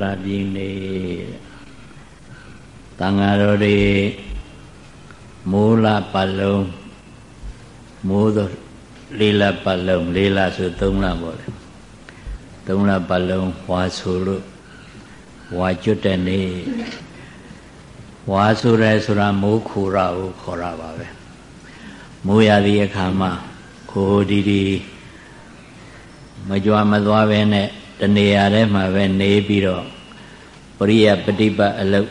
လာပြီနေတန်ဃာတော်တွေမိုးလာပတ်လုံးမိုးသောလေးလပတ်လုံးလေးလဆိုသုံးလပေါ့လေသုံးလပတ်လုံးဝါဆိုလို့ဝါကျွတ်တဲ့နေ့ဝါဆိုရဲဆိုတာမိုးခူရကိုခေါ်ရပါပဲမိုးရသည့်အခါမှာခိုးဒီဒီမကြွားမသွားပဲနဲ့ တနေရာထဲမှာပဲနေပြီးတော့ပရိယပฏิပတ်အလုတ်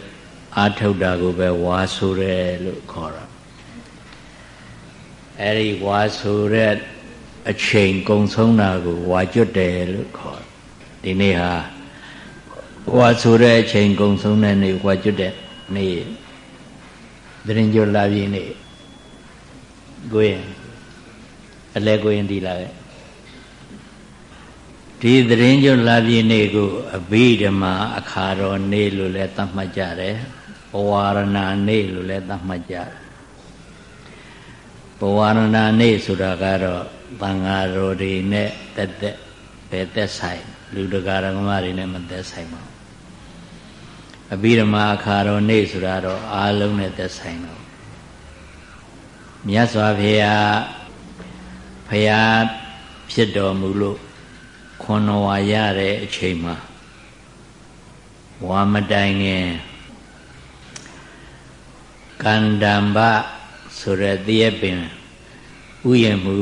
အာထုတ်တာကိုပဲဝါဆိုရဲလို့ခေါ်တာအဲဒီဝါဆိုတဲ့အချိန်ကုံဆုံးတာကိုဝါကျွတ်တယ်လို့ခေါ်ဒီနေ့ဟာဝါဆိုတဲ့အချိန်ကုံဆုံးတဲ့နေ့ဝါကျွတ်တဲ့နေ့သရင်ကျွလာပြီနေ့ကိုရင်အလဲကိုရင်ဒီလာခဲ့ ဒီသတင်းကျွလာပြီနေ့ကိုအဘိဓမ္မာအခါတော်နေ့လို့လည်းသတ်မှတ်ကြတယ်ဘဝရဏနေ့လို့လည်းသတ်မှတ်ကြတယ်ဘဝရဏနေ့ဆိုတာကတော့သံဃာတော်တွေနဲ့တက်တက်ပဲသက်ဆိုင်လူတကာရကမတွေနဲ့မသက်ဆိုင်ပါဘူးအဘိဓမ္မာအခါတော်နေ့ဆိုတာတော့အားလုံးနဲ့သက်ဆိုင်တော့မြတ်စွာဘုရားဘုရားဖြစ်တော်မူလို့ ခွန်တော်ဝါရတဲ့အချိန်မှာဝါမတိုင်ခင်ကန္တံဘဆိုတဲ့တရက်ပင်ဥယျာဉ်မူ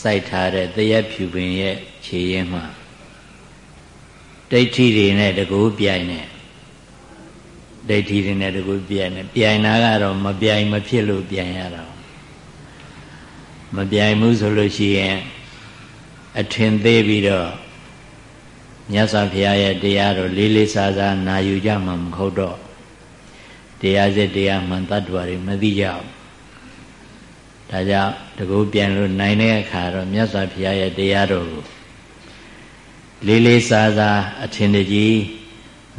စိုက်ထားတဲ့တရက်ဖြူပင်ရဲ့ခြေရင်းမှာဒိဋ္ဌိတွေနဲ့တကူပြိုင်နေဒိဋ္ဌိတွေနဲ့တကူပြိုင်နေပြိုင်တာကတော့မပြိုင်မဖြစ်လို့ပြိုင်ရတာမပြိုင်မှုဆိုလို့ရှိရင်အထင်သေးပြီးတော့ မြတ်စွာဘုရားရဲ့တရားတော်လေးလေးစားစားနာယူကြမှာမဟုတ်တော့တရားစစ်တရားမှန်တ attva တွေမသိကြဘူးဒါကြောင့်တကူပြန်လို့နိုင်တဲ့အခါတော့မြတ်စွာဘုရားရဲ့တရားတော်ကိုလေးလေးစားစားအထင်တကြီး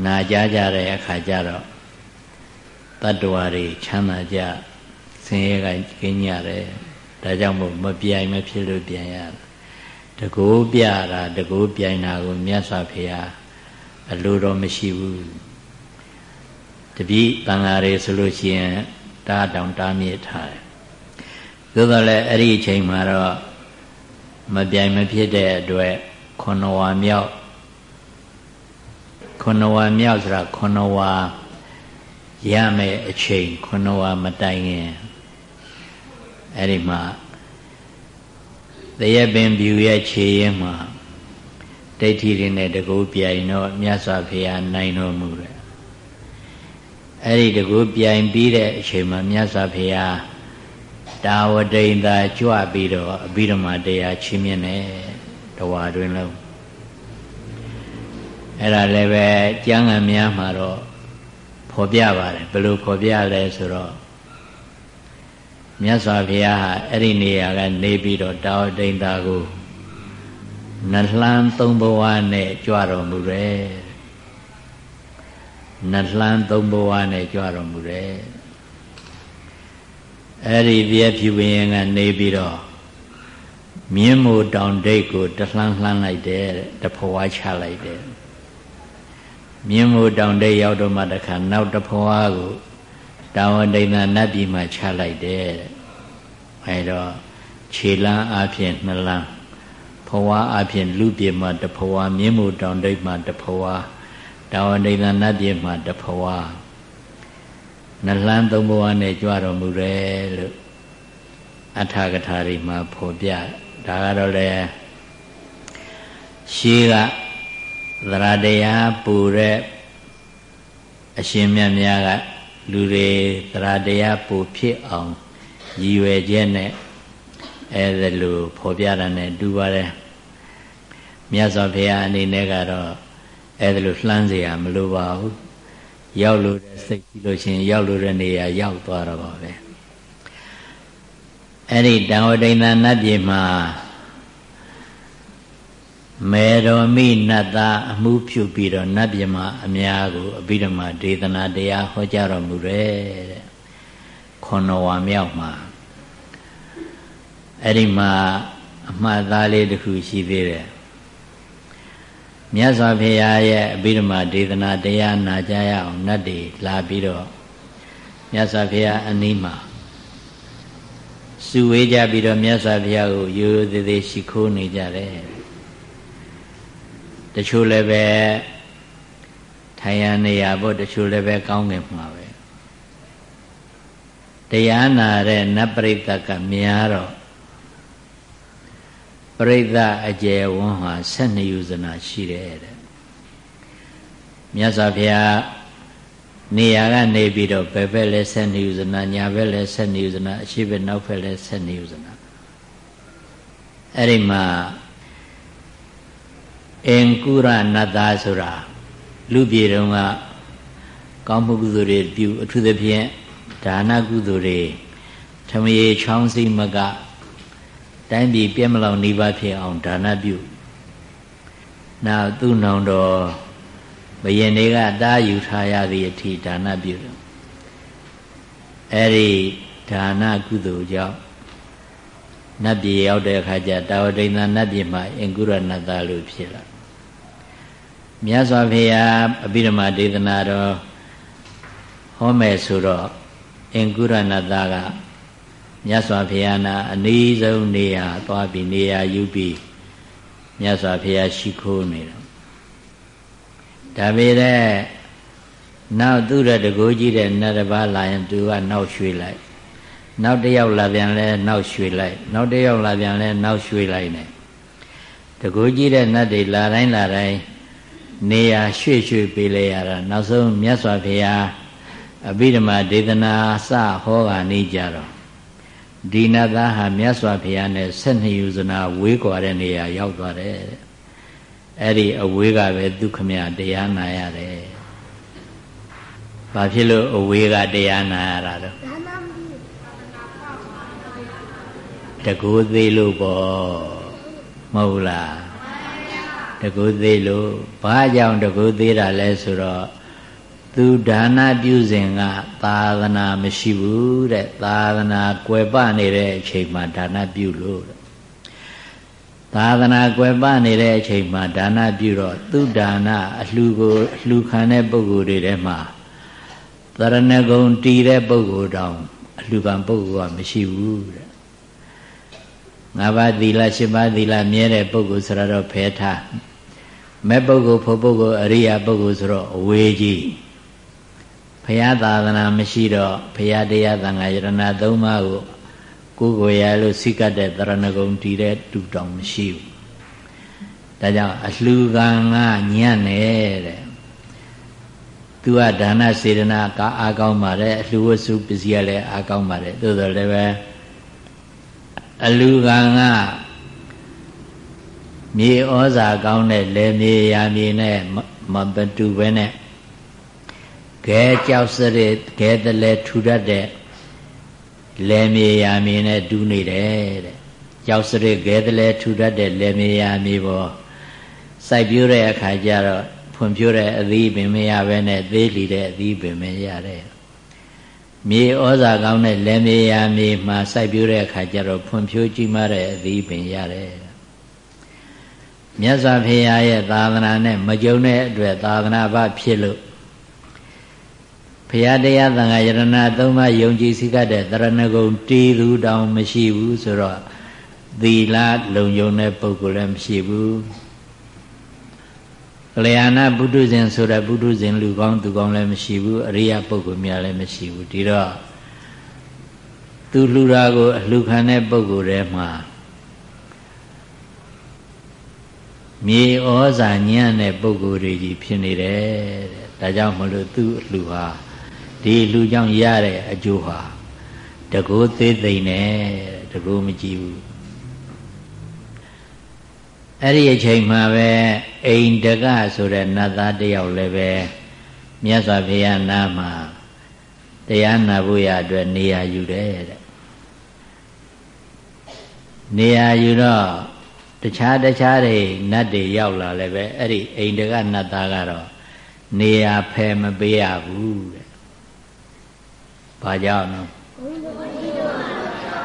နာကြားကြတဲ့အခါကျတော့တ attva တွေချမ်းသာကြဆင်းရဲကကင်းကြတယ်ဒါကြောင့်မို့မပြိုင်မဖြစ်လို့ပြန်ရတယ် တကူပြတာတကူပြိုင်တာကိုမြတ်စွာဘုရားအလိုတော်မရှိဘူးတပိတန်ဃာတွေဆိုလို့ရှိရင်တားတောင်တားမြစ်ထားတယ်သို့တော်လည်းအဲ့ဒီအချိန်မှာတော့မပြိုင်မဖြစ်တဲ့အတွက်ခုနဝါမြောက်ခုနဝါမြောက်ဆိုတာခုနဝါရမယ်အချိန်ခုနဝါမတိုင်ခင်အဲ့ဒီမှာ တရက်ပင်ဖြူရဲ့ခြေရင်မှာဒိဋ္ဌိတွေနဲ့တကူပြိုင်တော့မြတ်စွာဘုရားနိုင်တော်မူတယ်အဲ့ဒီတကူပြိုင်ပြီးတဲ့အချိန်မှာမြတ်စွာဘုရားတာဝတိန်သာကြွပြီးတော့အဘိဓမ္မာတရားချီးမြှင့်တယ်တဝါတွင်လုံးအဲ့ဒါလည်းပဲကျမ်းဂန်များမှာတော့ဖော်ပြပါတယ်ဘယ်လိုဖော်ပြလဲဆိုတော့ မြတ်စွာဘုရားဟာအဲ့ဒီနေရာကနေပြီးတော့တာဝတိန်သာကိုနလှမ်းသုံးဘဝနဲ့ကြွတော်မူတယ်နလှမ်းသုံးဘဝနဲ့ကြွတော်မူတယ်အဲ့ဒီပြည့်ဖြူပင်ကနေပြီးတော့မြင်းမို့တောင်ဒိတ်ကိုတလှမ်းလှမ်းလိုက်တယ်တဖွာချလိုက်တယ်မြင်းမို့တောင်ဒိတ်ရောက်တော့မှတခါနောက်တဖွာကို တာဝတိန်သာနတ်ပြည်မှာချလိုက်တယ်အဲတော့ခြေလန်းအဖြစ်နှလန်းဘဝအဖြစ်လူပြေမှာတဘဝမြင်းမို့တောင်ဒိတ်မှာတဘဝတာဝတိန်သာနတ်ပြည်မှာတဘဝနလန်းသုံးဘဝနဲ့ကြွတော်မူတယ်လို့အထာကထာတွေမှာဖော်ပြဒါကတော့လေရှေးကသရတရားပူတဲ့အရှင်မြတ်များက လူတွေသရတရားပူဖြစ်အောင်ရည်ရွယ်ချက်နဲ့အဲဒါလိုဖော်ပြတာနဲ့တူပါတယ်မြတ်စွာဘုရားအနေနဲ့ကတော့အဲဒါလိုလှမ်းเสียမလိုပါဘူးရောက်လို့တဲ့စိတ်ကြည့်လို့ရှိရင်ရောက်လို့တဲ့နေရာရောက်သွားတော့ပါပဲအဲ့ဒီတံဝတိန်သာနတ်ပြည်မှာ မေတော်မိနတ်သားအမှုပြုပြီးတော့နတ်ပြည်မှာအများကိုအဘိဓမ္မာဒေသနာတရားဟောကြားတော်မူတယ်တဲ့ခွန်တော်ဝါမြောက်မှာအဲ့ဒီမှာအမှတ်သားလေးတစ်ခုရှိသေးတယ်မြတ်စွာဘုရားရဲ့အဘိဓမ္မာဒေသနာတရားနာကြရအောင်နတ်တွေလာပြီးတော့မြတ်စွာဘုရားအနီးမှာစုဝေးကြပြီးတော့မြတ်စွာဘုရားကိုရိုးရိုးသေးသေးရှိခိုးနေကြတယ် တချို့လည်းပဲထိုင်ရနေရဖို့တချို့လည်းပဲကောင်းငင်မှာပဲတရားနာတဲ့နတ်ပရိသတ်ကများတော့ပရိသတ်အကျယ်ဝန်းဟာ12ယူဇနာရှိတယ်တဲ့မြတ်စွာဘုရားနေရာကနေပြီးတော့ဘယ်ဘက်လဲ12ယူဇနာညာဘက်လဲ12ယူဇနာအရှိဘက်နောက်ဘက်လဲ12ယူဇနာအဲ့ဒီမှာ အင်ကုရနတ္တဆိုတာလူပြေတုံးကကောင်းမှုကုသိုလ်တွေပြုအထူးသဖြင့်ဒါနကုသိုလ်တွေထမရေချောင်းစိမကတိုင်းပြည်ပြည့်မလောင်နှိပါဖြစ်အောင်ဒါနပြုနောက်သူ့နောင်တော်ဘယင်တွေကတားယူထားရသည့်အထိဒါနပြုတယ်အဲ့ဒီဒါနကုသိုလ်ကြောင့်နတ်ပြည်ရောက်တဲ့အခါကျတာဝတိန်သာနတ်ပြည်မှာအင်္ဂုရဏတလို့ဖြစ်လာ မြတ်စွာဘုရားအဘိဓမ္မာဒေသနာတော်ဟောမယ်ဆိုတော့အင်္ဂုရဏတကမြတ်စွာဘုရားနာအနည်းဆုံးနေရာသွားပြီးနေရာယူပြီးမြတ်စွာဘုရားရှိခိုးနေတယ်ဒါပေမဲ့နောက်သူရတကိုးကြီးတဲ့နတ်တစ်ပါးလာရင်သူကနောက်ရွှေ့လိုက်နောက်တစ်ယောက်လာပြန်လဲနောက်ရွှေ့လိုက်နောက်တစ်ယောက်လာပြန်လဲနောက်ရွှေ့လိုက်နေတကိုးကြီးတဲ့နတ်တွေလာတိုင်းလာတိုင်း နေရာရွှေ့ရွှေ့ပေးလိုက်ရတာနောက်ဆုံးမြတ်စွာဘုရားအဘိဓမ္မာဒေသနာစဟောကနေကြတော့ဒီနတ်သားဟာမြတ်စွာဘုရားနဲ့ဆက်နှစ်ယူဇနာဝေးကွာတဲ့နေရာရောက်သွားတယ်တဲ့အဲ့ဒီအဝေးကပဲဒုက္ခမြတရားနာရတယ်ဘာဖြစ်လို့အဝေးကတရားနာရတာတော့တကူသေးလို့ပေါ့မဟုတ်လား တကူသေးလို့ဘာကြောင့်တကူသေးတာလဲဆိုတော့သူဒါနပြုစဉ်ကသာသနာမရှိဘူးတဲ့သာသနာကွယ်ပနေတဲ့အချိန်မှာဒါနပြုလို့သာသနာကွယ်ပနေတဲ့အချိန်မှာဒါနပြုတော့သူဒါနအလှကိုအလှခံတဲ့ပုဂ္ဂိုလ်တွေထဲမှာသရဏဂုံတည်တဲ့ပုဂ္ဂိုလ်တောင်အလှခံပုဂ္ဂိုလ်ကမရှိဘူးတဲ့ငါးပါးသီလ၈ပါးသီလမြဲတဲ့ပုဂ္ဂိုလ်ဆိုတော့ဖဲထား မဲ့ပုဂ္ဂိုလ်ဖို့ပုဂ္ဂိုလ်အရိယာပုဂ္ဂိုလ်ဆိုတော့အဝေးကြီးဘုရားသာသနာမရှိတော့ဘုရားတရားသံဃာယရဏသုံးပါးကိုကိုယ်ကိုယ်ရလို့စိကတ်တဲ့တရဏဂုံတည်တဲ့တူတောင်မရှိဘူးဒါကြောင့်အလှူကံကညံ့နေတဲ့သူကဒါနစေတနာကအားကောင်းပါတယ်အလှူဝစုပစ္စည်းကလည်းအားကောင်းပါတယ်သို့တော်လည်းပဲအလှူကံက မြေဩဇာကောင်းတဲ့လေမြေရာမြေနဲ့မပတူပဲနဲ့ဂဲကြောက်စရစ်ဂဲတလဲထူတတ်တဲ့လဲမြေယာမြေနဲ့တူးနေတယ်တဲ့ကြောက်စရစ်ဂဲတလဲထူတတ်တဲ့လဲမြေယာမြေပေါ်စိုက်ပြိုးတဲ့အခါကျတော့ဖွံ့ဖြိုးတဲ့အသီးပင်မရဘဲနဲ့သေးလီတဲ့အသီးပင်မရတယ်မြေဩဇာကောင်းတဲ့လဲမြေယာမြေမှာစိုက်ပြိုးတဲ့အခါကျတော့ဖွံ့ဖြိုးကြီးမားတဲ့အသီးပင်ရတယ် မြတ်စွာဘုရားရဲ့သာသနာနဲ့မကြုံတဲ့အတွက်သာသနာ့ဘဖြစ်လို့ဘုရားတရားသံဃာယရဏသုံးပါးယုံကြည်စိကတဲ့တရဏဂုံတည်သူတောင်မရှိဘူးဆိုတော့သီလလုံယုံတဲ့ပုဂ္ဂိုလ်လည်းမရှိဘူးကလျာဏဘုဒ္ဓဇင်ဆိုတဲ့ဘုဒ္ဓဇင်လူကောင်းသူကောင်းလည်းမရှိဘူးအရိယပုဂ္ဂိုလ်များလည်းမရှိဘူးဒီတော့သူလှူတာကိုအလှူခံတဲ့ပုဂ္ဂိုလ်တွေမှာ မြေဩဇာညံ့တဲ့ပုဂ္ဂိုလ်တွေကြီးဖြစ်နေတယ်တဲ့ဒါကြောင့်မလို့သူ့အလှူဟာဒီလူကြောင့်ရတဲ့အကျိုးဟာတကူသေးသိမ့်နဲ့တကူမကြည့်ဘူးအဲ့ဒီအချိန်မှာပဲအိန္ဒကဆိုတဲ့နတ်သားတယောက်လည်းပဲမြတ်စွာဘုရားနာမှာတရားနာဖို့ရအတွက်နေရာယူတယ်တဲ့နေရာယူတော့ တခြားတခြားတွေနတ်တွေရောက်လာလည်းပဲအဲ့ဒီအိန္ဒကနတ်သားကတော့နေရာဖယ်မပေးရဘူးတဲ့ဘာကြောင့်နော်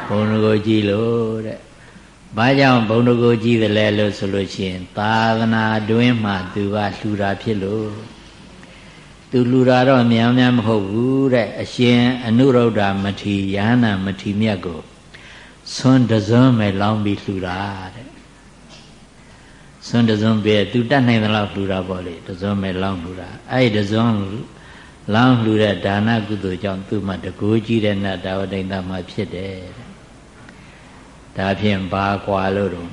ဘုံကိုကြည့်လို့တဲ့ဘာကြောင့်ဘုံတကိုကြီးတယ်လဲလို့ဆိုလို့ရှိရင်သာသနာတွင်မှသူကလှူတာဖြစ်လို့သူလှူတာတော့များများမဟုတ်ဘူးတဲ့အရှင်အနုရုဒ္ဓမထေရဟန္တာမထေမြတ်ကိုဆွန်းတစွန်းပဲလောင်းပြီးလှူတာတဲ့ ဆွန်းတစွန်းပဲသူတတ်နိုင်သလောက်လှူတာပေါ့လေတစွန်းပဲလောင်းလှူတာအဲ့ဒီတစွန်းလောင်းလှူတဲ့ဒါနကုသိုလ်ကြောင့်သူ့မှာတကူကြီးတဲ့နတ်တာဝတိန်တာမှာဖြစ်တယ်ဒါဖြင့်ဘာကွာလို့တော့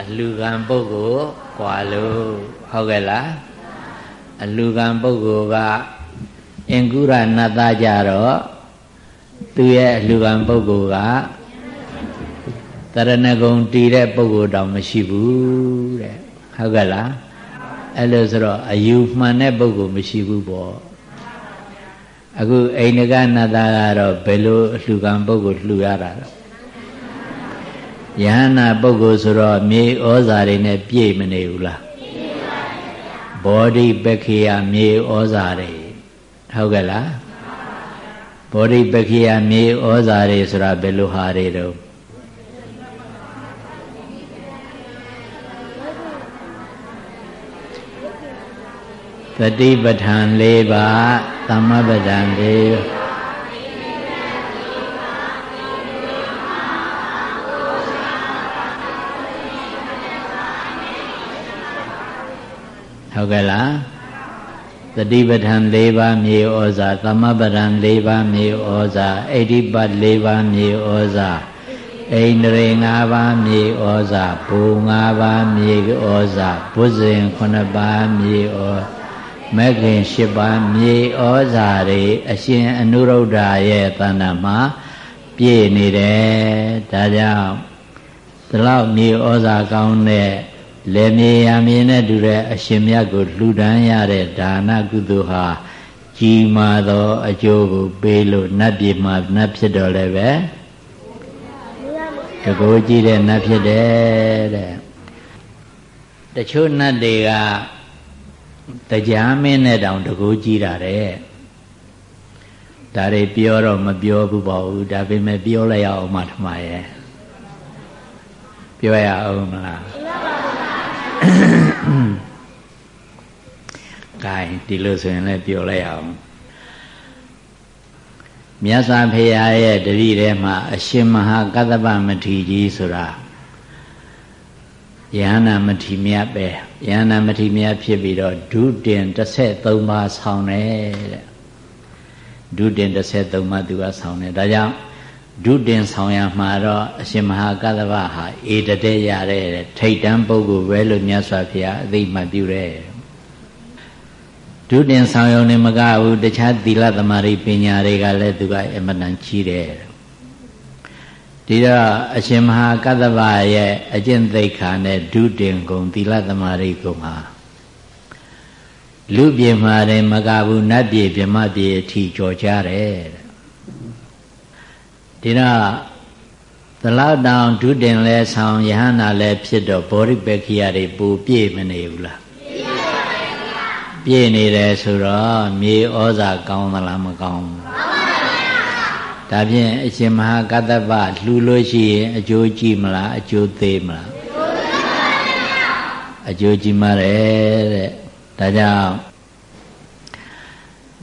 အလူကံပုဂ္ဂိုလ်ကွာလို့ဟုတ်ကဲ့လားအလူကံပုဂ္ဂိုလ်ကအင်္ဂုရနတ်သားကြတော့သူရဲ့အလူကံပုဂ္ဂိုလ်က တရဏဂုံတည်တဲ့ပုဂ္ဂိုလ်တောင်မရှိဘူးတဲ့ဟုတ်ကဲ့လားအဲ့လိုဆိုတော့အယူမှန်တဲ့ပုဂ္ဂိုလ်မရှိဘူးပေါ့အခုအိန္ဒကနတ်သားကတော့ဘယ်လိုအလှူကံပုဂ္ဂိုလ်လှူရတာတော့ယဟနာပုဂ္ဂိုလ်ဆိုတော့မြေဩဇာတွေနဲ့ပြည့်မနေဘူးလားဘောဓိပက္ခိယမြေဩဇာတွေဟုတ်ကဲ့လားဘောဓိပက္ခိယမြေဩဇာတွေဆိုတာဘယ်လိုဟာတွေတော့ သတိပဋ္ဌာန်၄ပါးသမ္မပဋ္ဌာန်၄ဟုတ်ကဲ့လားသတိပဋ္ဌာန်၄ပါးမြေဩဇာသမ္မပဋ္ဌာန်၄ပါးမြေဩဇာအိဋ္ဌိပတ်၄ပါးမြေဩဇာအိန္ဒြေ၅ပါးမြေဩဇာဘူ၅ပါးမြေဩဇာဘုဇင်9ပါးမြေဩ မဂ္ဂင်၈ပါးမြေဩဇာတွေအရှင်အနုရုဒ္ဓရဲ့တဏ္ဍာမှာပြည့်နေတယ်ဒါကြောင့်ဒီလောက်မြေဩဇာကောင်းတဲ့လေမြေရမြေနဲ့တူတဲ့အရှင်မြတ်ကိုလှူဒန်းရတဲ့ဒါနကုသိုလ်ဟာကြီးမားသောအကျိုးကိုပေးလို့နတ်ပြည်မှာနတ်ဖြစ်တော်လည်းပဲတကိုးကြည့်တဲ့နတ်ဖြစ်တယ်တဲ့တချို့နတ်တွေက တရားမင်းနဲ့တောင်တကိုးကြည့်တာတဲ့ဒါတွေပြောတော့မပြောဘူးပေါ့ဘူးဒါပေမဲ့ပြောလိုက်ရအောင်မှထမရဲ့ပြောရအောင်မလားကဲဒီလိုဆိုရင်လည်းပြောလိုက်အောင်မြတ်စွာဘုရားရဲ့တတိထဲမှာအရှင်မဟာကတ္တပမထေရကြီးဆိုတာ ယန္နာမထေမြတ်ပဲယန္နာမထေမြတ်ဖြစ်ပြီးတော့ဒုတင်33ပါးဆောင်းတယ်တဲ့ဒုတင်33ပါးသူကဆောင်းတယ်ဒါကြောင့်ဒုတင်ဆောင်ရမှာတော့အရှင်မဟာကတ္တဗဟာအေတတဲ့ရတဲ့ထိတ်တန်းပုဂ္ဂိုလ်ပဲလို့မြတ်စွာဘုရားအသိမှတ်ပြုတယ်ဒုတင်ဆောင်ရုံနဲ့မကဘူးတခြားသီလသမารိပညာတွေကလည်းသူကအမတန်ကြီးတယ် ဒီတော့အရှင်မဟာကတ္တဗရဲ့အကျင့်သိက္ခာနဲ့ဒုတင်ကုံသီလသမารိကုံဟာလူပြေမှာတယ်မကဘူးနတ်ပြေဗြဟ္မပြေအထိကြော်ကြတယ်ဒီတော့သလောက်တောင်ဒုတင်လဲဆောင်ယဟနာလဲဖြစ်တော့ဘောရိပက္ခိယတွေပူပြည့်မနေဘူးလားပြည့်နေတယ်ဆိုတော့မြေဩဇာကောင်းသလားမကောင်းဘူး ဒါဖြင့်အရှင်မဟာကတ္တပလှူလို့ရှိရင်အကျိုးကြည့်မလားအကျိုးသေးမလားအကျိုးကြည့်မှာတယ်တဲ့ဒါကြောင့်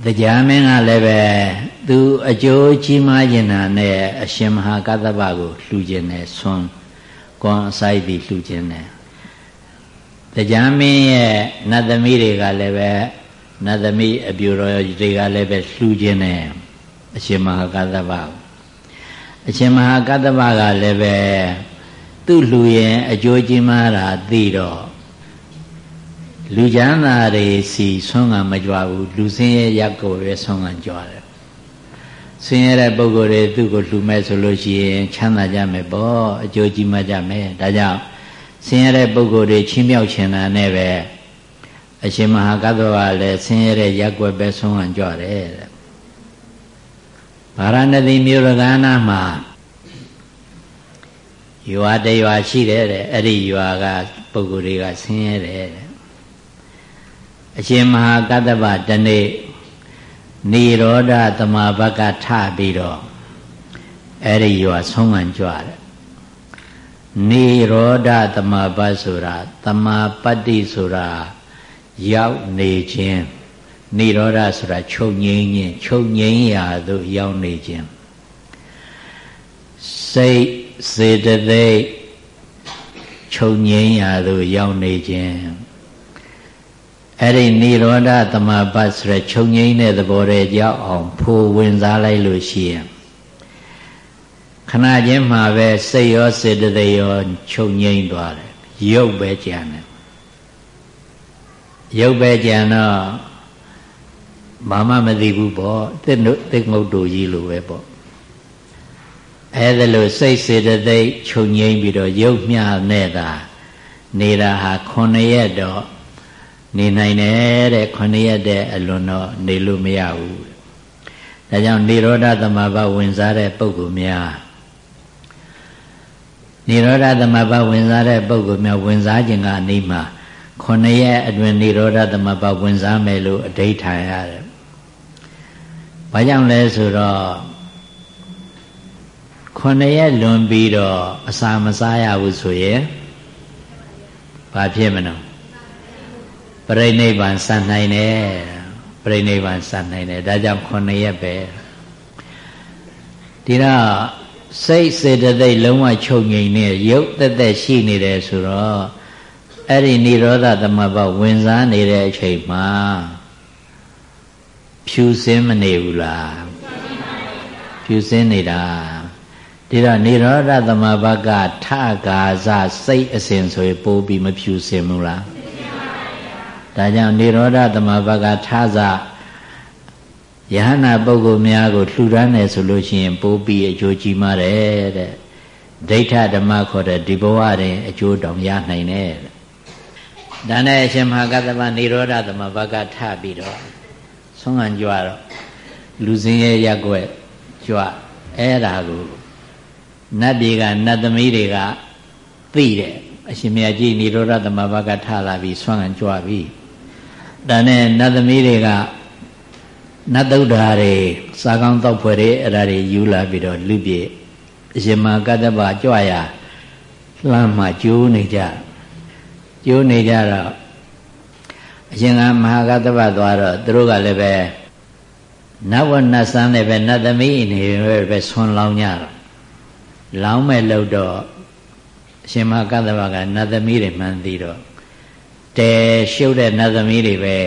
တရားမင်းကလည်းပဲသူအကျိုးကြီးမားကျင်တာနဲ့အရှင်မဟာကတ္တပကိုလှူခြင်းနဲ့ဆွမ်းကွန်အဆိုင်ပြီးလှူခြင်းနဲ့တရားမင်းရဲ့နတ်သမီးတွေကလည်းပဲနတ်သမီးအပြူတော်တွေကလည်းပဲလှူခြင်းနဲ့ အရှင်မဟာကတ္တပအရှင်မဟာကတ္တပကလည်းပဲသူ့လှူရင်အကျိုးကြီးမားတာသိတော့လူချမ်းသာတွေစီဆွမ်းကမကြွဘူးလူစင်းရဲ့ရက်ကိုပဲဆွမ်းကကြွတယ်ဆင်းရဲတဲ့ပုဂ္ဂိုလ်တွေသူ့ကိုလှူမဲ့ဆိုလို့ရှိရင်ချမ်းသာကြမယ်ပေါ့အကျိုးကြီးမှကြမယ်ဒါကြောင့်ဆင်းရဲတဲ့ပုဂ္ဂိုလ်တွေချင်းမြောက်ချင်တာနဲ့ပဲအရှင်မဟာကတ္တဝါလည်းဆင်းရဲတဲ့ရက်ွက်ပဲဆုံးဟန်ကြွတယ်တဲ့ ဗာရာဏသီမြို့ရကနာမှာရွာတရွာရှိတယ်တဲ့အဲ့ဒီရွာကပုဂ္ဂိုလ်တွေကဆင်းရဲတယ်တဲ့အရှင်မဟာကတ္တဗနိရောဓသမာဘကထပြီးတော့အဲ့ဒီရွာဆုံးခံကြွတယ်နိရောဓသမပတ်ဆိုတာတမာပတ္တိဆိုတာရောက်နေခြင်း နိရောဓဆိုတာချုပ်ငြိမ်းခြင်းချုပ်ငြိမ်းရာသို့ရောက်နေခြင်းစိတ်စေတသိက်ချုပ်ငြိမ်းရာသို့ရောက်နေခြင်းအဲ့ဒီနိရောဓသမပတ်ဆိုရချုပ်ငြိမ်းတဲ့သဘောတည်းကြောက်အောင်ဖိုးဝင်စားလိုက်လို့ရှိရင်ခဏချင်းမှာပဲစိတ်ရောစေတသိက်ရောချုပ်ငြိမ်းသွားတယ်ရုပ်ပဲကြံတယ်ရုပ်ပဲကြံတော့ ဘာမှမသိဘူးပေါ့တစ်တစ်ငုတ်တူကြီးလိုပဲပေါ့အဲဒါလို့စိတ်စေတသိက်ချုပ်ငြိမ်းပြီးတော့ရုပ်မျှနေတာနေတာဟာ9ရက်တော့နေနိုင်တယ်တဲ့9ရက်တဲ့အလွန်တော့နေလို့မရဘူးဒါကြောင့်နေရောဓသမဘာဝင်စားတဲ့ပုဂ္ဂိုလ်များနေရောဓသမဘာဝင်စားတဲ့ပုဂ္ဂိုလ်များဝင်စားခြင်းကနေမှ9ရက်အတွင်းနေရောဓသမဘာဝင်စားမယ်လို့အဓိဋ္ဌာန်ရတယ်။ ဘာကြောင့်လဲဆိုတော့9ရက်လွန်ပြီးတော့အစာမစားရဘူးဆိုရင်ဘာဖြစ်မလို့ပြိဋိဘံစံနိုင်တယ်ပြိဋိဘံစံနိုင်တယ်ဒါကြောင့်9ရက်ပဲဒီတော့စိတ်စေတသိက်လုံးဝချုပ်ငြိမ်နေရုပ်သက်သက်ရှိနေတယ်ဆိုတော့အဲ့ဒီនិရောဓသမဘဝင်စားနေတဲ့အချိန်မှာ ဖြူစင်းမနေဘူးလားဖြူစင်းနေတာဒီတော့និရောဓသမဘကထကာဇစိတ်အစဉ်ဆိုရင်ပိုးပြီးမဖြူစင်ဘူးလားဒါကြောင့်និရောဓသမဘကထဇယဟနာပုဂ္ဂိုလ်များကိုလှူဒန်းတယ်ဆိုလို့ရှိရင်ပိုးပြီးအကျိုးကြီးမာတယ်တဲ့ဒိဋ္ဌဓမ္မခေါ်တဲ့ဒီဘဝတွင်အကျိုးတောင်ရနိုင်တယ်တဲ့ဒါနဲ့အရှင်မဟာကတ္တဗနိရောဓသမဘကထပြီးတော့ ဆုံးခံကြွတော့လူစင်းရဲ့ရက်ွက်ကြွအဲ့ဒါကိုနတ်ပြည်ကနတ်သမီးတွေကသိတယ်အရှင်မြတ်ကြီးនិရောဓသမဘကထလာပြီးဆွမ်းခံကြွပြီးဒါနဲ့နတ်သမီးတွေကနတ်သုဒ္ဓါတွေစာကောင်းတောက်ဖွယ်တွေအဲ့ဒါတွေယူလာပြီးတော့လူပြေအရှင်မကတ္တဗကြွရလှမ်းမှကျိုးနေကြကျိုးနေကြတော့ အရှင်ကမဟာကတ္တဗသွားတော့သူတို့ကလည်းပဲနတ်ဝနတ်ဆန်းလည်းပဲနတ်သမီးအနေနဲ့ပဲဆွန်လောင်းကြတော့လောင်းမဲ့လို့တော့အရှင်မဟာကတ္တဗကနတ်သမီးတွေမှန်သိတော့တဲရှုပ်တဲ့နတ်သမီးတွေပဲ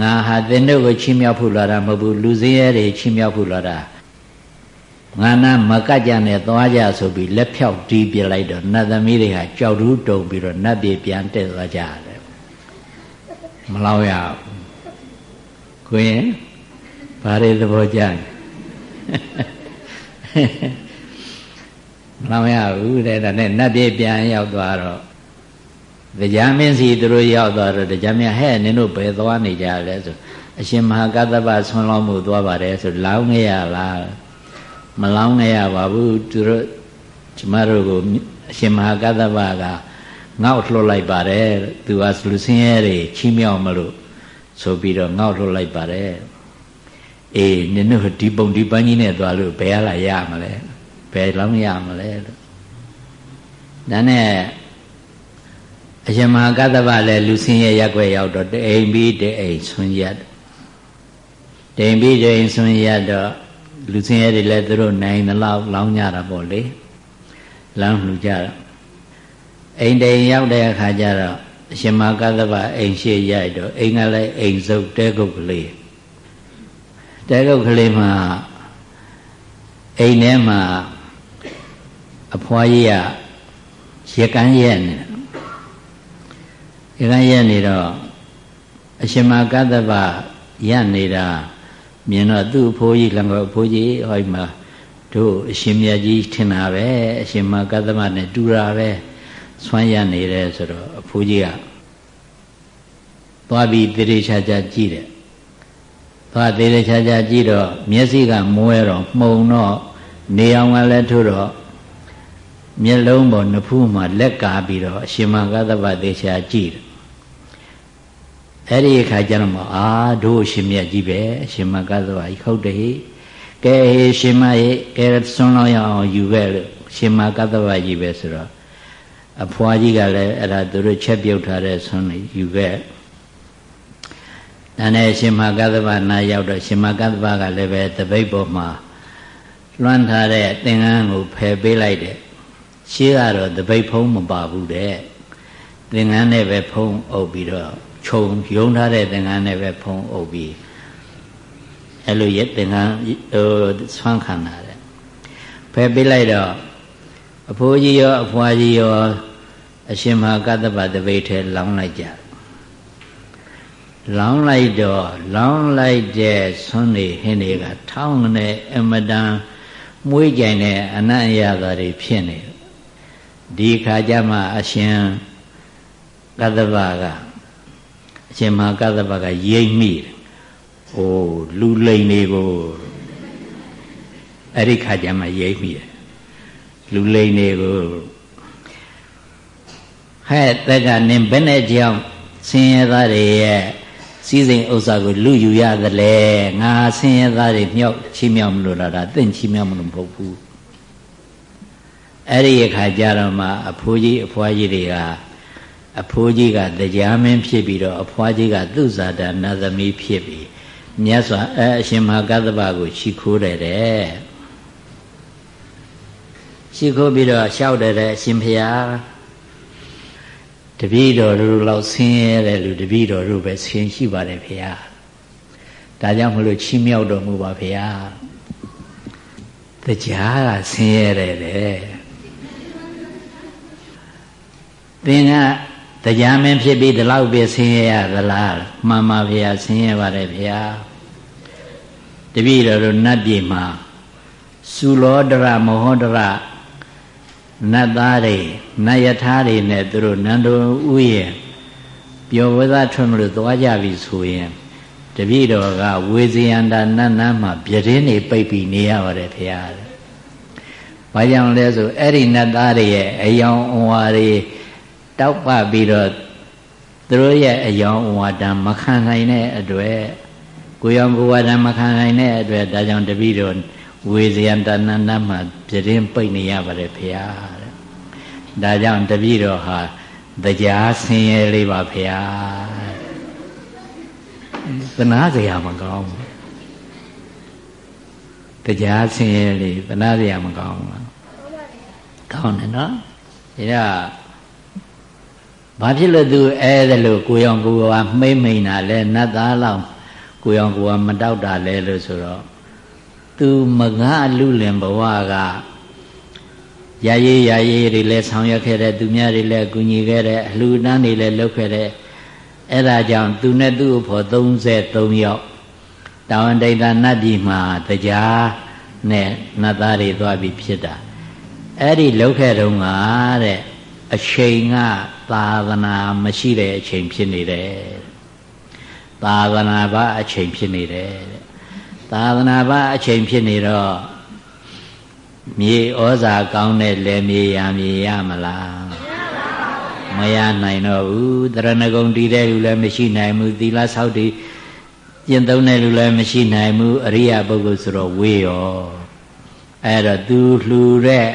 ငါဟာသင်တို့ကိုချီးမြှောက်ဖို့လာတာမဟုတ်ဘူးလူစည်းရဲတွေချီးမြှောက်ဖို့လာတာငါနာမကကြနဲ့သွားကြဆိုပြီးလက်ဖြောက်တီးပြလိုက်တော့နတ်သမီးတွေဟာကြောက်တူးတုံပြီးတော့နတ်ပြေပြန်တက်သွားကြတယ် မလောက်ရဘူးကိုရင်ဘာတွေသဘောကျမလောက်ရဘူးတဲ့ဒါနဲ့နတ်ပြေပြန်ရောက်သွားတော့တရားမင်းစီသူတို့ရောက်သွားတော့တရားမင်းဟဲ့နင်တို့ဘယ်သွားနေကြလဲဆိုအရှင်မဟာကတ္တပဆွန်လောင်းမှုသွားပါတယ်ဆိုလောင်းခဲ့ရလားမလောင်းခဲ့ရပါဘူးသူတို့ကျမတို့ကိုအရှင်မဟာကတ္တပက ငေါ့လှုပ်လိုက်ပါတယ်သူကလူစင်းရဲတွေချီးမြှောက်မလို့ဆိုပြီးတော့ငေါ့လှုပ်လိုက်ပါတယ်အေးနင်တို့ဒီပုံဒီပန်းကြီးနဲ့သွားလို့ဘယ်လာရမလဲဘယ်လောင်းရမလဲလို့ဒါနဲ့အရှင်မဟာကတ္တဗလည်းလူစင်းရဲ့ရက်ွက်ရောက်တော့တအိမ်ပြီးတအိမ်ဆွန်ရက်တိမ်ပြီးတအိမ်ဆွန်ရက်တော့လူစင်းရဲ့တွေလည်းသူတို့နိုင်သလောက်လောင်းကြတာပေါ့လေလောင်းလှူကြတော့ အိမ်တိမ်ရောက်တဲ့အခါကျတော့အရှင်မဟာကတ္တဗအိမ်ရှိရိုက်တော့အိမ်ကလည်းအိမ်စုပ်တဲကုတ်ကလေးတဲကုတ်ကလေးမှာအိမ်ထဲမှာအဖွားကြီးကရကန်းရက်နေရကရက်နေတော့အရှင်မကတ္တဗရနေတာမြင်တော့သူ့အဖိုးကြီးလည်းအဖိုးကြီးဟောဒီမှာတို့အရှင်မြတ်ကြီးထင်တာပဲအရှင်မကတ္တဗနဲ့တူတာပဲ ဆွမ်းရနေတယ်ဆိုတော့အဖိုးကြီးကသွားပြီးတိရိချာချာကြည့်တယ်သွားတိရိချာချာကြည့်တော့မျက်စိကမွဲတော့မှုံတော့နေအောင်ကလည်းထို့တော့မျက်လုံးပေါ်နဖူးမှာလက်ကားပြီးတော့အရှင်မကတ္တဗသေချာကြည့်တယ်အဲ့ဒီအခါကျတော့မှအာတို့ရှင်မြတ်ကြီးပဲအရှင်မကသဝါကြီးဟုတ်တယ်ကဲရှင်မရေကဲဆွန်းလောက်ရအောင်ယူခဲ့လို့ရှင်မကတ္တဝကြီးပဲဆိုတော့ အဖွားကြီးကလည်းအဲ့ဒါသူတို့ချက်ပြုတ်ထားတဲ့ဆွန်းလေးယူခဲ့ဒါနဲ့ရှင်မကတ္တဗနာရောက်တော့ရှင်မကတ္တဗကလည်းပဲတပိတ်ပေါ်မှာလွှမ်းထားတဲ့သင်္ကန်းကိုဖယ်ပေးလိုက်တယ်ရှေးကတော့တပိတ်ဖုံးမပါဘူးတဲ့သင်္ကန်းနဲ့ပဲဖုံးအုပ်ပြီးတော့ခြုံယုံထားတဲ့သင်္ကန်းနဲ့ပဲဖုံးအုပ်ပြီးအဲ့လိုရဲ့သင်္ကန်းဟိုဆွမ်းခံတာတဲ့ဖယ်ပေးလိုက်တော့အဖိုးကြီးရောအဖွားကြီးရော အရှင်မဟာကတ္တပတပိတ်ထဲလောင်းလိုက်ကြလောင်းလိုက်တော့လောင်းလိုက်တဲ့ဆွမ်းနေဟင်းတွေကထောင်းနဲ့အမတန်မွေးကြိုင်တဲ့အနံ့ရတာတွေဖြစ်နေဒီခါကျမှအရှင်ကတ္တဗကအရှင်မဟာကတ္တဗကရိပ်မိတယ်။အိုးလူလိန်တွေကိုအဲ့ဒီခါကျမှရိပ်မိတယ်။လူလိန်တွေကို ဟဲ့တက်ကနင်ဘယ်နဲ့ကြောင့်ဆင်းရဲသားတွေရဲ့စည်းစိမ်ဥစ္စာကိုလူယူရသလဲငါဆင်းရဲသားတွေမြောက်ချီးမြှောက်မလို့လားဒါတင့်ချီးမြှောက်မလို့မဟုတ်ဘူးအဲ့ဒီအခါကျတော့မှအဖိုးကြီးအဖွားကြီးတွေကအဖိုးကြီးကတရားမင်းဖြစ်ပြီးတော့အဖွားကြီးကသူဇာတာနတ်သမီးဖြစ်ပြီးမြတ်စွာအဲအရှင်မဟာကတ္တဗကိုရှိခိုးတယ်တဲ့ရှိခိုးပြီးတော့လျှောက်တယ်တဲ့အရှင်ဖျား တပည့်တော်တို့လောက်ဆင်းရဲတဲ့လူတပည့်တော်တို့ပဲဆင်းရှိပါတယ်ဖေဟာဒါကြောင့်မလို့ချီးမြှောက်တော်မူပါဖေဟာတရားကဆင်းရဲတယ်လေသင်ကတရားမင်းဖြစ်ပြီးဒီလောက်ပဲဆင်းရဲရသလားမှန်ပါဖေဟာဆင်းရဲပါတယ်ဖေဟာတပည့်တော်တို့နတ်ပြည်မှာသုလောဒရမောဟဒရနတ်သားတွေ နတ်ယထာတွေနဲ့သူတို့နန္ဒုဥယျာပျော်ဝဲသားထွန်းလို့သွားကြပြီဆိုရင်တပည့်တော်ကဝေဇယန္တာနတ်နန်းမှာပြတင်းနေပိတ်ပြီးနေရပါတယ်ဖေဟာ။ဘာကြောင့်လဲဆိုအဲ့ဒီနတ်သားတွေရဲ့အယောင်အဝါတွေတောက်ပပြီးတော့သူတို့ရဲ့အယောင်အဝါဒံမခံနိုင်တဲ့အတွက်ကိုရောင်ကိုဝါဒံမခံနိုင်တဲ့အတွက်ဒါကြောင့်တပည့်တော်ဝေဇယန္တနန္ဒမှာပြတင်းပိတ်နေရပါတယ်ဖေဟာတဲ့ ဒါကြောင့်တပည့်တော်ဟာတရားဆင်းရဲလေးပါဖေဟာသနာစရာမကောင်းဘူးတရားဆင်းရဲလေးသနာစရာမကောင်းဘူးကောင်းတယ်နော်ဒါဘာဖြစ်လို့သူအဲဒါလို့ကိုရောင်ကိုကမှိမ့်မိန်တာလဲနတ်သားလောက်ကိုရောင်ကိုကမတောက်တာလဲလို့ဆိုတော့သူမငါလူလင်ဘဝက ရရေးရရေးတွေလည်းဆောင်ရွက်ခဲ့တဲ့သူများတွေလည်းကူညီခဲ့တဲ့အလှူဒန်းတွေလည်းလုပ်ခဲ့တဲ့အဲ့ဒါကြောင့်သူနဲ့သူ့အဖို့33ယောက်တာဝန်ဒိဋ္ဌနတ်ပြည်မှာတရားနဲ့နတ်သားတွေသွားပြီးဖြစ်တာအဲ့ဒီလောက်ခဲ့တုန်းကတဲ့အချိန်ကသာသနာမရှိတဲ့အချိန်ဖြစ်နေတယ်သာသနာဘာအချိန်ဖြစ်နေတယ်သာသနာဘာအချိန်ဖြစ်နေတော့ မြေဩဇာကောင်းတဲ့လေမြေရမြေရမလားမရနိုင်တော့ဘူးတရဏဂုံတည်တဲ့လူလည်းမရှိနိုင်ဘူးသီလဆောက်တည်ကျင့်သုံးတဲ့လူလည်းမရှိနိုင်ဘူးအရိယပုဂ္ဂိုလ်ဆိုတော့ဝေးရောအဲ့တော့သူလှူတဲ့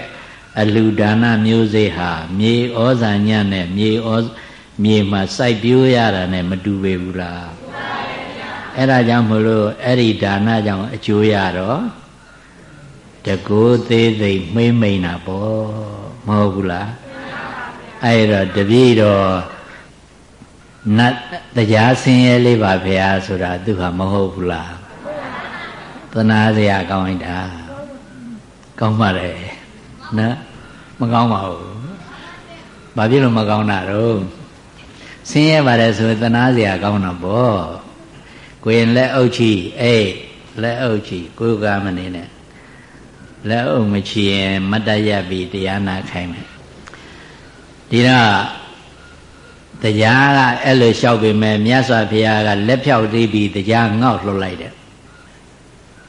အလူဒါနမျိုးစေ့ဟာမြေဩဇာညံ့နဲ့မြေဩမြေမှာစိုက်ပျိုးရတာနဲ့မတူပေဘူးလားအဲ့ဒါကြောင့်မလို့အဲ့ဒီဒါနကြောင့်အကျိုးရတော့ တကိုးသေးသိမ့်မှိမ့်မိန်တာပေါ့မဟုတ်ဘူးလားအဲ့တော့တပည့်တော်နတ်တရားဆင်းရဲလေးပါဗျာဆိုတာသူဟာမဟုတ်ဘူးလားသနာစရာကောင်းလိုက်တာကောင်းပါလေနော်မကောင်းပါဘူးဘာဖြစ်လို့မကောင်းတာတော့ဆင်းရဲပါတယ်ဆိုသနာစရာကောင်းတာပေါ့ကိုရင်လက်အုပ်ချီအေးလက်အုပ်ချီကိုယ်ကမနေနဲ့ လက်အုပ်မချီရင်မတ်တရပြီးတရားနာခိုင်းမယ်ဒီတော့တရားကအဲ့လိုလျှောက်ပေမဲ့မြတ်စွာဘုရားကလက်ဖြောက်သေးပြီးတရားငေါ့လှုပ်လိုက်တယ်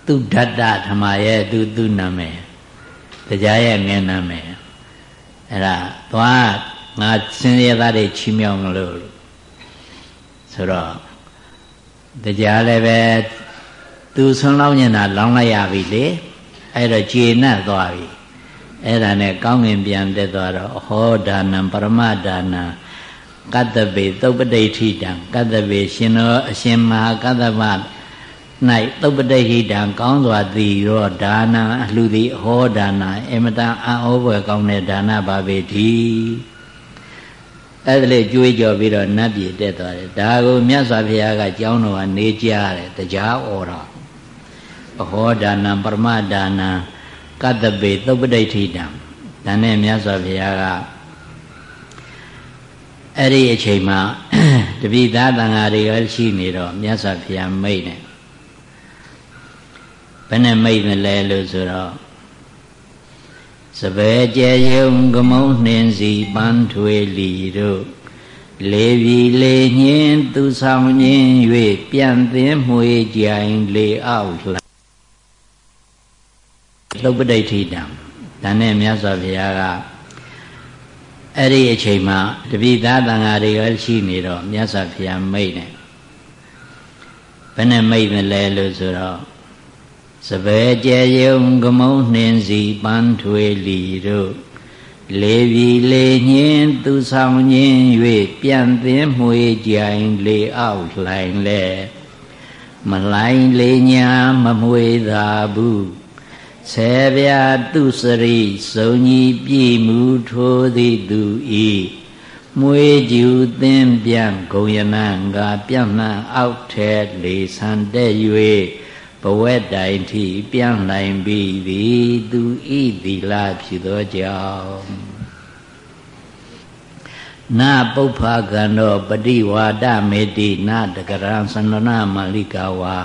သူဓတ္တဓမ္မရဲ့သူသူနာမည်တရားရဲ့ငယ်နာမည်အဲ့ဒါသွားငါစင်ရသားတွေချီးမြှောက်လို့ဆိုတော့တရားလည်းပဲသူဆွန်လောင်းနေတာလောင်းလိုက်ရပြီလေ အဲ့တော့ကျေနပ်သွားပြီအဲ့ဒါနဲ့ကောင်းငင်ပြန်တက်သွားတော့ဟောဒါနံပရမဒါနံကတ္တပေသုပ္ပတိဋ္ဌိတံကတ္တပေရှင်တော်အရှင်မဟာကတ္တဗ၌သုပ္ပတိဟိတံကောင်းစွာသည်ရောဒါနံအလှသည်ဟောဒါနအမတန်အံ့ဩဖွယ်ကောင်းတဲ့ဒါနပါပေသည်အဲ့ဒါလေးကြွေးကြော်ပြီးတော့နတ်ပြည်တက်သွားတယ်ဒါကိုမြတ်စွာဘုရားကကြောင်းတော်ကနေကြတယ်တရားဩတော် ဟောဒါနံပရမဒါနံကတ္တပေသုပ္ပတိဋ္ဌိတံဒါနဲ့မြတ်စွာဘုရားကအဲ့ဒီအချိန်မှာတပိသားတန်ဃာတွေရောရှိနေတော့မြတ်စွာဘုရားမိတ်တယ်ဘယ်နဲ့မိတ်မလဲလို့ဆိုတော့စပယ်ကျဲယုံကမုံနှင်းစီပန်းထွေလီတို့လေပြီလေညင်းသူဆောင်ညင်း၍ပြန်သင်းမွေကြိုင်လေအောက်လှ သုပ္ပဒိဋ္ဌိတံဒါနဲ့မြတ်စွာဘုရားကအဲ့ဒီအချိန်မှာတပိသားတန်ဃာတွေရောရှိနေတော့မြတ်စွာဘုရားမိတ်တယ်ဘယ်နဲ့မိတ်မလဲလို့ဆိုတော့စပယ်ကျဲယုံကမုံနှင်းစီပန်းထွေလီတို့လေပြီလေညင်းသူဆောင်ညင်း၍ပြန်သင်းမွေကြိုင်လေအောက်လှိုင်လဲမလှိုင်လေညာမမွေသာဘူး ဆေဗျာသူစရိစုံကြီးပြည်မူထိုးသည်သူဤမွေကျူသင်းပြန်ဂုံယနံကပြန့်နှံ့အောက်ထဲလေဆန်တဲ့၍ဘဝတိုင်ထိပြန်နိုင်ပြီသည်သူဤသီလဖြစ်သောကြောင့်နာပုပ္ဖာကံတော်ပฏิဝါဒမေတိနာတကရံသန္နနာမလိကဝါ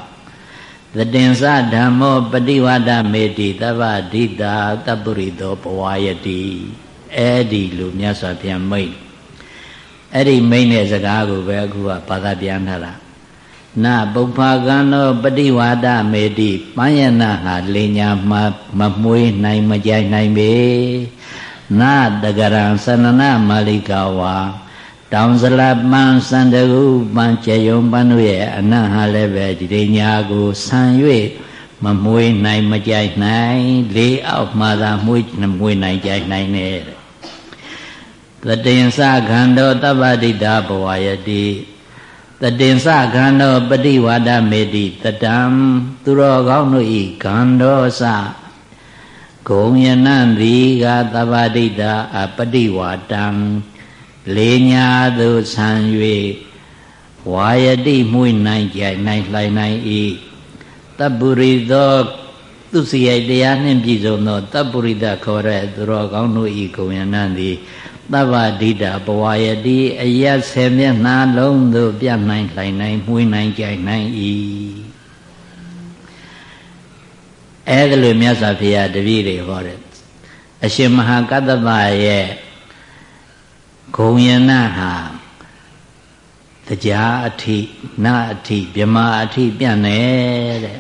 သတင်္စဓမ္မောပฏิဝါဒမေတိသဗ္ဗဒိတာတပ္ပုရိသောဘဝယတိအဲ့ဒီလိုမြတ်စွာဘုရားမိတ်အဲ့ဒီမိတ်တဲ့စကားကိုပဲအခုကဘာသာပြန်ထားတာနာပုပ္ဖာကံသောပฏิဝါဒမေတိပန်းယနာဟာလင်ညာမမမွေးနိုင်မကြိုင်နိုင်ပေနာတကရံသနနာမာလိကဝါ တောင်စလပန်းစန္ဒကုပန်းကျေယုံပန်းတို့ရဲ့အနတ်ဟာလည်းပဲဒီညာကိုဆံ၍မမွေးနိုင်မကြိုက်နိုင်လေးအောက်မှသာမွေးမွေးနိုင်ကြိုက်နိုင်တဲ့သတင်္စခန္ဓောတပ္ပတိတာဘဝယတိတတင်္စခန္ဓောပฏิဝါဒမေတိတတံသူတော်ကောင်းတို့ဤခန္ဓောစဂုံယနံတိကတပ္ပတိတာအပฏิဝါဒံ လေညာသို့ဆံ၍ဝါယတိမှုနိုင်ကြနိုင်လှိုင်နိုင်၏တပ္ပုရိသောသူစီရိုက်တရားနှင့်ပြည့်စုံသောတပ္ပုရိသခေါ်တဲ့သူတော်ကောင်းတို့ဤကိုယနံသည်သဗ္ဗဒိတာဘဝယတိအယတ်ဆယ်မျက်နှာလုံးသို့ပြနိုင်လှိုင်နိုင်မှုနိုင်ကြနိုင်၏အဲ့ဒါလိုမြတ်စွာဘုရားတပည့်တွေဟောတယ်အရှင်မဟာကတ္တဗရဲ့ ဂုံယနာဟာတရားအထိနာအထိမြမအထိပြန့်နေတဲ့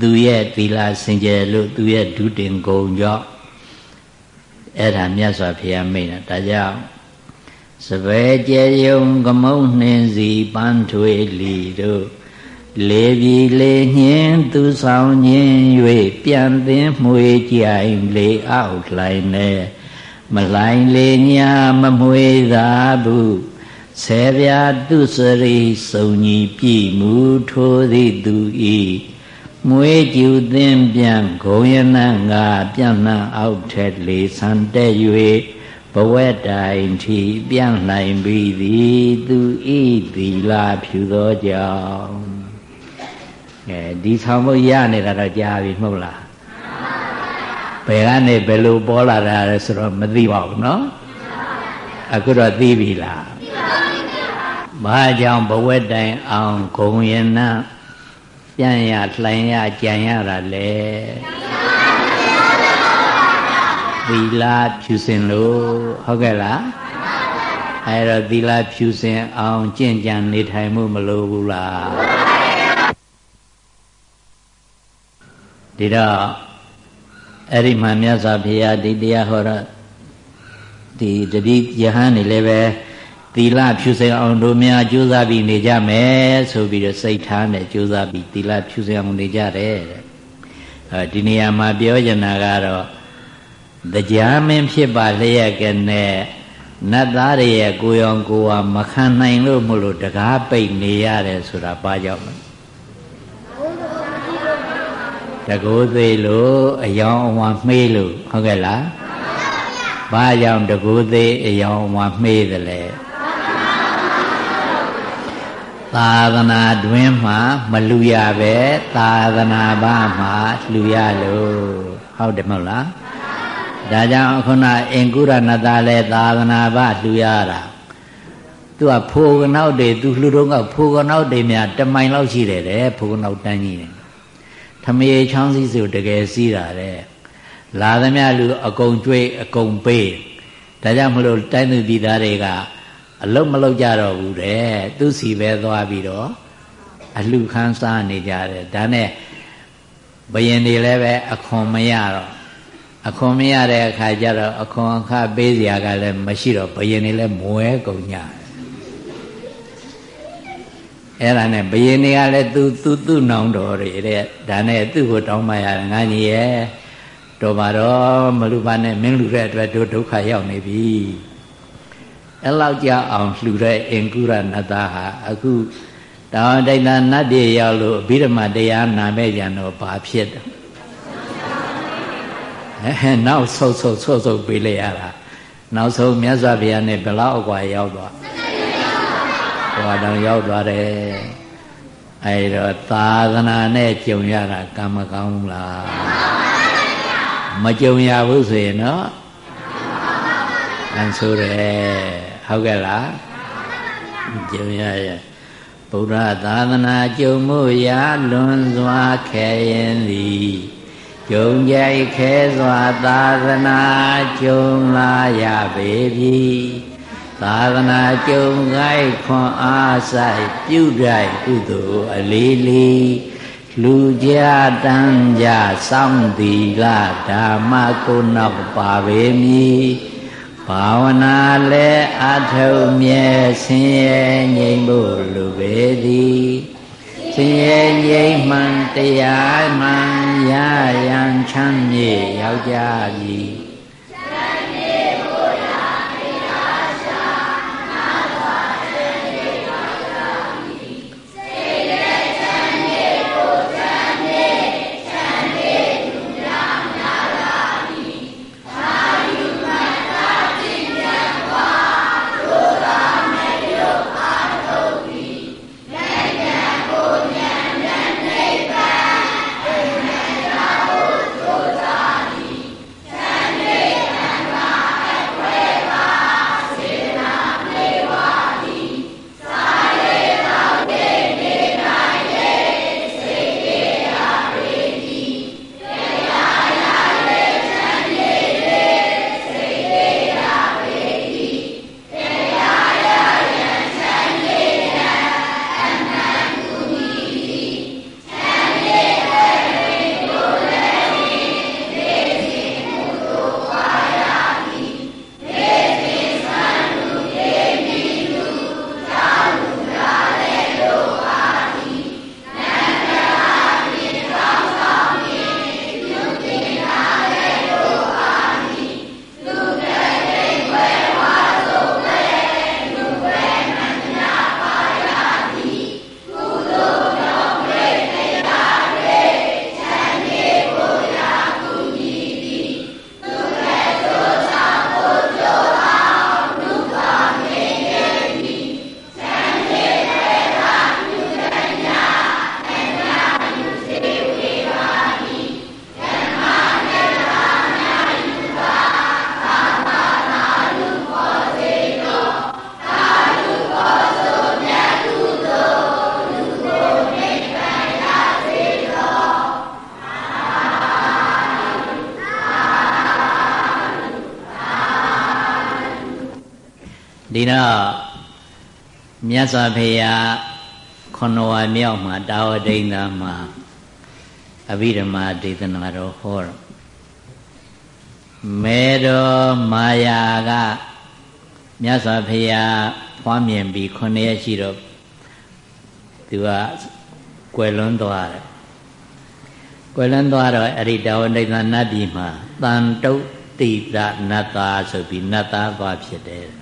သူရဲ့သီလစင်ကြယ်လို့သူရဲ့ဒုတင်ဂုံကြောင့်အဲ့ဒါမြတ်စွာဘုရားမိတ်တာဒါကြောင့်စပယ်ကျဲယုံကမုံနှင်းစီပန်းထွေလီတို့လေပြီလေညင်းသူဆောင်ညင်း၍ပြန်သင်းမွေကြိုင်လေအောက်လှိုင်နေ မလှိုင်လေညာမမွေသာဘူးဆေဗျာသူစရိစုံညီပြီမူထိုးသည်သူဤမွေကျူသင်းပြန်ဂုံယနံငါပြန်နှံအောက်ထက်လေဆန်တဲ့၍ဘဝတိုင်ထီပြန်နိုင်ပြီသည်သူဤသီလာဖြူသောကြောင့်အဲဒီဆောင်ဖို့ရနေတာတော့ကြားပြီမဟုတ်လား ဘယ်ကနေဘယ်လိုပေါ်လာတာလဲဆိုတော့မသိပါဘူးเนาะအခုတော့သိပြီလားသိပါပြီဘာကြောင့်ဘဝတိုင်အောင်ဂုံယနံပြန်ရလှိုင်ရကြံရတာလေသီလဖြူစင်လို့ဟုတ်ကဲ့လားအဲတော့သီလဖြူစင်အောင်ကြင့်ကြံနေထိုင်မှုမလိုဘူးလားဒီတော့ အဲ့ဒီမှာမြတ်စွာဘုရားဒီတရားဟောတော့ဒီတတိယဟန်နေလည်းပဲသီလဖြူစင်အောင်တို့များကြိုးစားပြီးနေကြမယ်ဆိုပြီးတော့စိတ်ထားနဲ့ကြိုးစားပြီးသီလဖြူစင်အောင်နေကြတယ်တဲ့အဲဒီနေရာမှာပြောကြတာကတော့တရားမင်းဖြစ်ပါလျက်ကနဲ့နတ်သားတွေရဲ့ကိုရောင်ကိုဝါမခံနိုင်လို့မလို့တကားပိတ်နေရတယ်ဆိုတာဘာကြောင့်လဲ တကူသေးလို့အယောင်အဝါမှေးလို့ဟုတ်ကဲ့လားဘာကြောင့်တကူသေးအယောင်အဝါမှေးတယ်လဲသာသနာတွင်မှမလူရပဲသာသနာဘာမှလူရလို့ဟုတ်တယ်မဟုတ်လားဒါကြောင့်ခုနအင်ကုရဏတလဲသာသနာဘာလူရတာသူကဖိုးကနောက်တွေသူလှူတော့ကဖိုးကနောက်တွေများတမိုင်လောက်ရှိတယ်တဲ့ဖိုးကနောက်တန်းကြီးတယ် ထမေချောင်းစည်းဆိုတကယ်စီးတာတဲ့လာသမျှလူအကုန်ကျွေးအကုန်ပေးဒါကြောင့်မလို့တိုင်းသူပြည်သားတွေကအလုံးမလုံးကြတော့ဘူးတဲ့သူစီပဲသွားပြီးတော့အလှခန်းစားနေကြတယ်ဒါနဲ့ဘယင်တွေလည်းပဲအခွန်မရတော့အခွန်မရတဲ့အခါကျတော့အခွန်အခပေးစရာကလည်းမရှိတော့ဘယင်တွေလည်းမွဲကုန်ကြ အဲ့ဒါနဲ့ဘယင်တွေကလည်းသူသူသူ့နောင်တော်တွေတဲ့ဒါနဲ့သူ့ကိုတောင်းပန်ရတယ်ငါကြီးရဲ့တော်ပါတော့မလူပါနဲ့မင်းလူတဲ့အတွက်တို့ဒုက္ခရောက်နေပြီအဲ့လောက်ကြအောင်လှူတဲ့အင်ကုရနတဟာအခုတောင်ဒိဋ္ဌာနတ်တွေရောက်လို့အဘိဓမ္မာတရားနာမဲ့ကြံတော့ဘာဖြစ်တယ်အဲနောက်ဆုတ်ဆုတ်ဆုတ်ဆုတ်ပေးလိုက်ရတာနောက်ဆုံးမြတ်စွာဘုရားနဲ့ဘယ်လောက်အကွာရောက်သွား ဘုရားတော်ရောက်သွားတယ်အဲတော့သာသနာနဲ့ကြုံရတာကံမကောင်းလားမကြုံရဘူးဆိုရင်တော့အန်ဆိုတယ်ဟုတ်ကဲ့လားကြုံရရဗုဒ္ဓသာသနာကြုံမှုရာလွန်စွာခဲရင်သည်ကြုံကြိုက်ခဲစွာသာသနာကြုံလာရပေပြီ သာသနာကြုံကိုက်ခွန်အားဆိုင်ပြုတိုက်ကုသိုလ်အလေးလေးလူကြတန်းကြစောင့်သီလဓမ္မကိုနောက်ပါပေမည်ဘာဝနာလည်းအထုံမြဲဆင်းရဲငြိမ်ဖို့လူပေသည်ဆင်းရဲငြိမ်မှန်တရားမှန်ရရန်ချမ်းမြေရောက်ကြပြီဒီ မြတ်စွာဘုရားခဏဝါမြောက်မှာတာဝတိန်သာမှာအဘိဓမ္မာဒေသနာတော်ဟောတော့မေတော်မာယာကမြတ်စွာဘုရားဖွားမြင်ပြီး9ရက်ရှိတော့သူကကွယ်လွန်းသွားတယ်ကွယ်လွန်းသွားတော့အဲ့ဒီတာဝတိသနတ်ပြည်မှာတန်တုတ်တိတနတ်သားဆိုပြီးနတ်သားသွားဖြစ်တယ်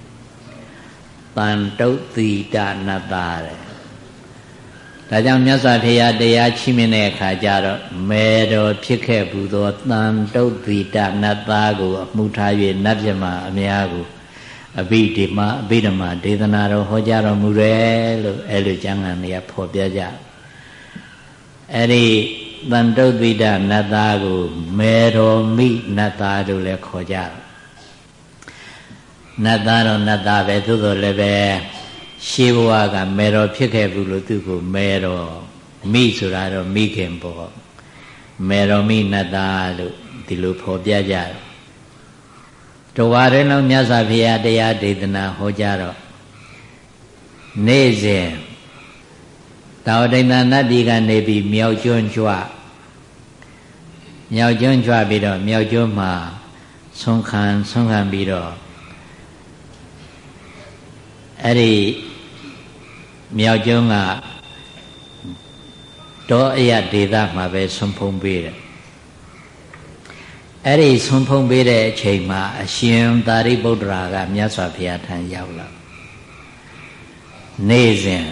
တန်တုတ်တိတနတ်သားတဲ့ဒါကြောင့်မြတ်စွာဘုရားတရားချီးမြှင့်တဲ့အခါကျတော့မေတော်ဖြစ်ခဲ့ဘူးသောတန်တုတ်တိတနတ်သားကိုအမှုထား၍နတ်ပြမအများကိုအဘိဓမ္မာအဘိဓမ္မာဒေသနာတော်ဟောကြားတော်မူတယ်လို့အဲ့လိုကျမ်းဂန်တွေကဖော်ပြကြအဲ့ဒီတန်တုတ်တိတနတ်သားကိုမေတော်မိနတ်သားတို့လည်းခေါ်ကြတယ် နတ်သားတော့နတ်သားပဲသို့တော်လည်းပဲရှေးဘဝကမေတော်ဖြစ်ခဲ့ဘူးလို့သူ့ကိုမေတော်မိဆိုတာတော့မိခင်ပေါ့မေတော်မိနတ်သားလို့ဒီလိုဖော်ပြကြတယ်တဝါရင်လုံးမြတ်စွာဘုရားတရားဒေသနာဟောကြားတော့နေ့စဉ်တာဝတိန်နတ်ပြည်ကနေပြီးမြောက်ကျွန်းကြွမြောက်ကျွန်းကြွပြီးတော့မြောက်ကျွန်းမှာဆုံးခံဆုံးခံပြီးတော့ အဲ့ဒီမြောက်ကျွန်းကတောအရဒေသမှာပဲဆုံးဖုံးပေးတယ်အဲ့ဒီဆုံးဖုံးပေးတဲ့အချိန်မှာအရှင်သာရိပုတ္တရာကမြတ်စွာဘုရားထံရောက်လာနေ့စဉ်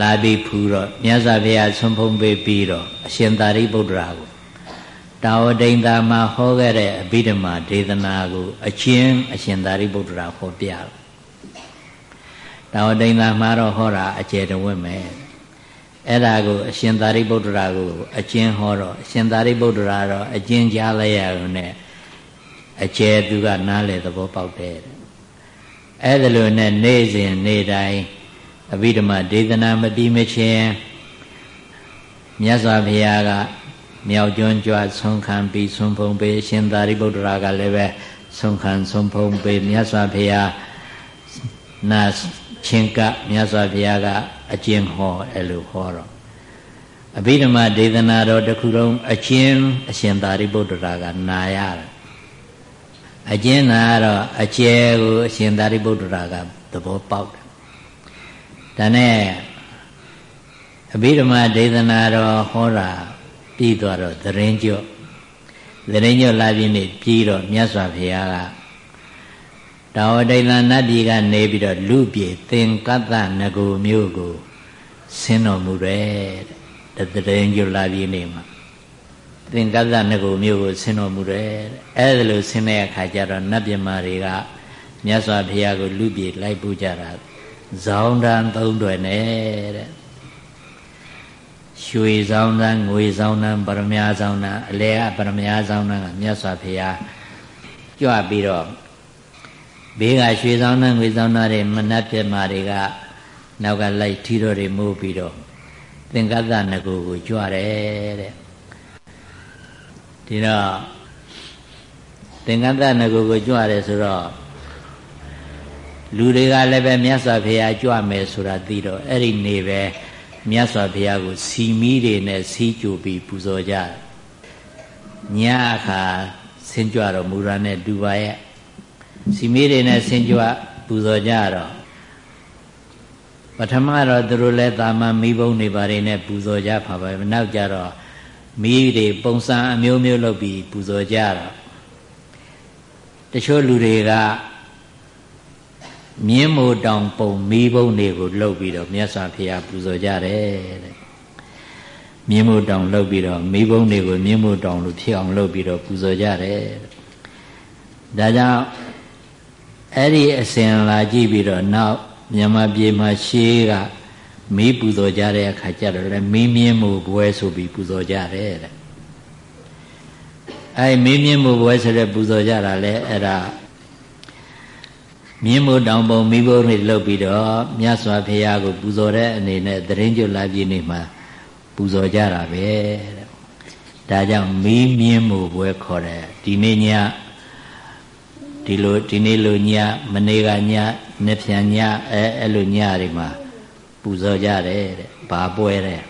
လာပြီးဖူးတော့မြတ်စွာဘုရားဆုံးဖုံးပေးပြီးတော့အရှင်သာရိပုတ္တရာကိုတာဝတိန်သာမှာဟောခဲ့တဲ့အဘိဓမ္မာဒေသနာကို အချင်းအရှင်သာရိပုတ္တရာဟောပြတယ် တာဝတိန်သာမှာတော့ဟောတာအကျယ်တဝင့်မယ်အဲ့ဒါကိုအရှင်သာရိပုတ္တရာကိုအကျဉ်းဟောတော့အရှင်သာရိပုတ္တရာတော့အကျဉ်းကြားလိုက်ရုံနဲ့အကျယ်သူကနားလေသဘောပေါက်တယ်အဲ့ဒါလိုနဲ့နေ့စဉ်နေ့တိုင်းအဘိဓမ္မာဒေသနာမတိမချင်းမြတ်စွာဘုရားကမြောက်ကျွန်းကြွဆုံးခံပြီးဆုံးဖုံပေးရှင်သာရိပုတ္တရာကလည်းပဲဆုံးခံဆုံးဖုံပေးမြတ်စွာဘုရားနာ ချင်းကမြတ်စွာဘုရားကအကျဉ်းဟောအဲ့လိုဟောတော့အဘိဓမ္မာဒေသနာတော်တစ်ခုလုံးအကျဉ်းအရှင်သာရိပုတ္တရာကနာရတယ်အကျဉ်းနာတော့အကျဲကိုအရှင်သာရိပုတ္တရာကသဘောပေါက်တယ်ဒါနဲ့အဘိဓမ္မာဒေသနာတော်ဟောတာပြီးသွားတော့သတင်းကြော့သတင်းကြော့လာပြီးနေပြီးတော့မြတ်စွာဘုရားက တာဝတိလနတ်ပြည်ကနေပြီးတော့လူပြေသင်္ကတ္တငကိုမျိုးကိုဆင်းတော်မူတယ်တဲ့တရင်ကျွလာပြီးနေမှာသင်္ကတ္တငကိုမျိုးကိုဆင်းတော်မူတယ်အဲ့ဒါလို့ဆင်းတဲ့အခါကျတော့နတ်ပြမာတွေကမြတ်စွာဘုရားကိုလူပြေလိုက်ပူကြတာဇောင်းတန်သုံးတွယ်နဲ့တဲ့ရွှေဇောင်းတန်ငွေဇောင်းတန်ပရမ ्या ဇောင်းတန်အလဲကပရမ ्या ဇောင်းတန်ကမြတ်စွာဘုရားကြွပြီးတော့ ဘေးကရွှေဆောင်နဲ့ငွေဆောင်တွေမနှက်ပြမာတွေကနောက်ကလိုက်ထီတော်တွေမိုးပြီးတော့သင်္ကသငကိုကိုကြွတယ်တဲ့ဒီတော့သင်္ကသငကိုကိုကြွတယ်ဆိုတော့လူတွေကလည်းပဲမြတ်စွာဘုရားကြွမယ်ဆိုတာသိတော့အဲ့ဒီနေပဲမြတ်စွာဘုရားကိုစီမီးတွေနဲ့စီးကြိုပြီးပူဇော်ကြညအခါဆင်းကြွတော်မူတာနဲ့တူပါရဲ့ စီမေးတွေနဲ့ဆင်ကြွပူဇော်ကြတော့ပထမတော့သူတို့လည်းတာမန်မိဘုံတွေဘာတွေနဲ့ပူဇော်ကြပါပဲနောက်ကြတော့မိတွေပုံစံအမျိုးမျိုးလုပ်ပြီးပူဇော်ကြတော့တချို့လူတွေကမြင်းမိုတောင်ပုံမိဘုံတွေကိုလှုပ်ပြီးတော့မြတ်စွာဘုရားပူဇော်ကြတယ်တဲ့မြင်းမိုတောင်လှုပ်ပြီးတော့မိဘုံတွေကိုမြင်းမိုတောင်လို့ဖြစ်အောင်လှုပ်ပြီးတော့ပူဇော်ကြတယ်ဒါကြောင့် အဲ့ဒီအစဉ်လာကြည့်ပြီးတော့နောက်မြန်မာပြည်မှာရှေးကမီးပူဇော်ကြတဲ့အခါကျတော့လည်းမီးမြင့်မှုဘွဲဆိုပြီးပူဇော်ကြတယ်တဲ့အဲ့မီးမြင့်မှုဘွဲဆိုတဲ့ပူဇော်ကြတာလဲအဲ့ဒါမြင်းမို့တောင်ပုံမိဘုံတွေလှုပ်ပြီးတော့မြတ်စွာဘုရားကိုပူဇော်တဲ့အနေနဲ့တရင်ကျွလာပြည်နေမှာပူဇော်ကြတာပဲတဲ့ဒါကြောင့်မီးမြင်းမှုဘွဲခေါ်တယ်ဒီနေ့ည ဒီလိုဒီနေ့လိုညမနေ့ကညနေ့ပြန်ညအဲအဲ့လိုညတွေမှာပူဇော်ကြတယ်တဲ့ဘာပွဲတဲ့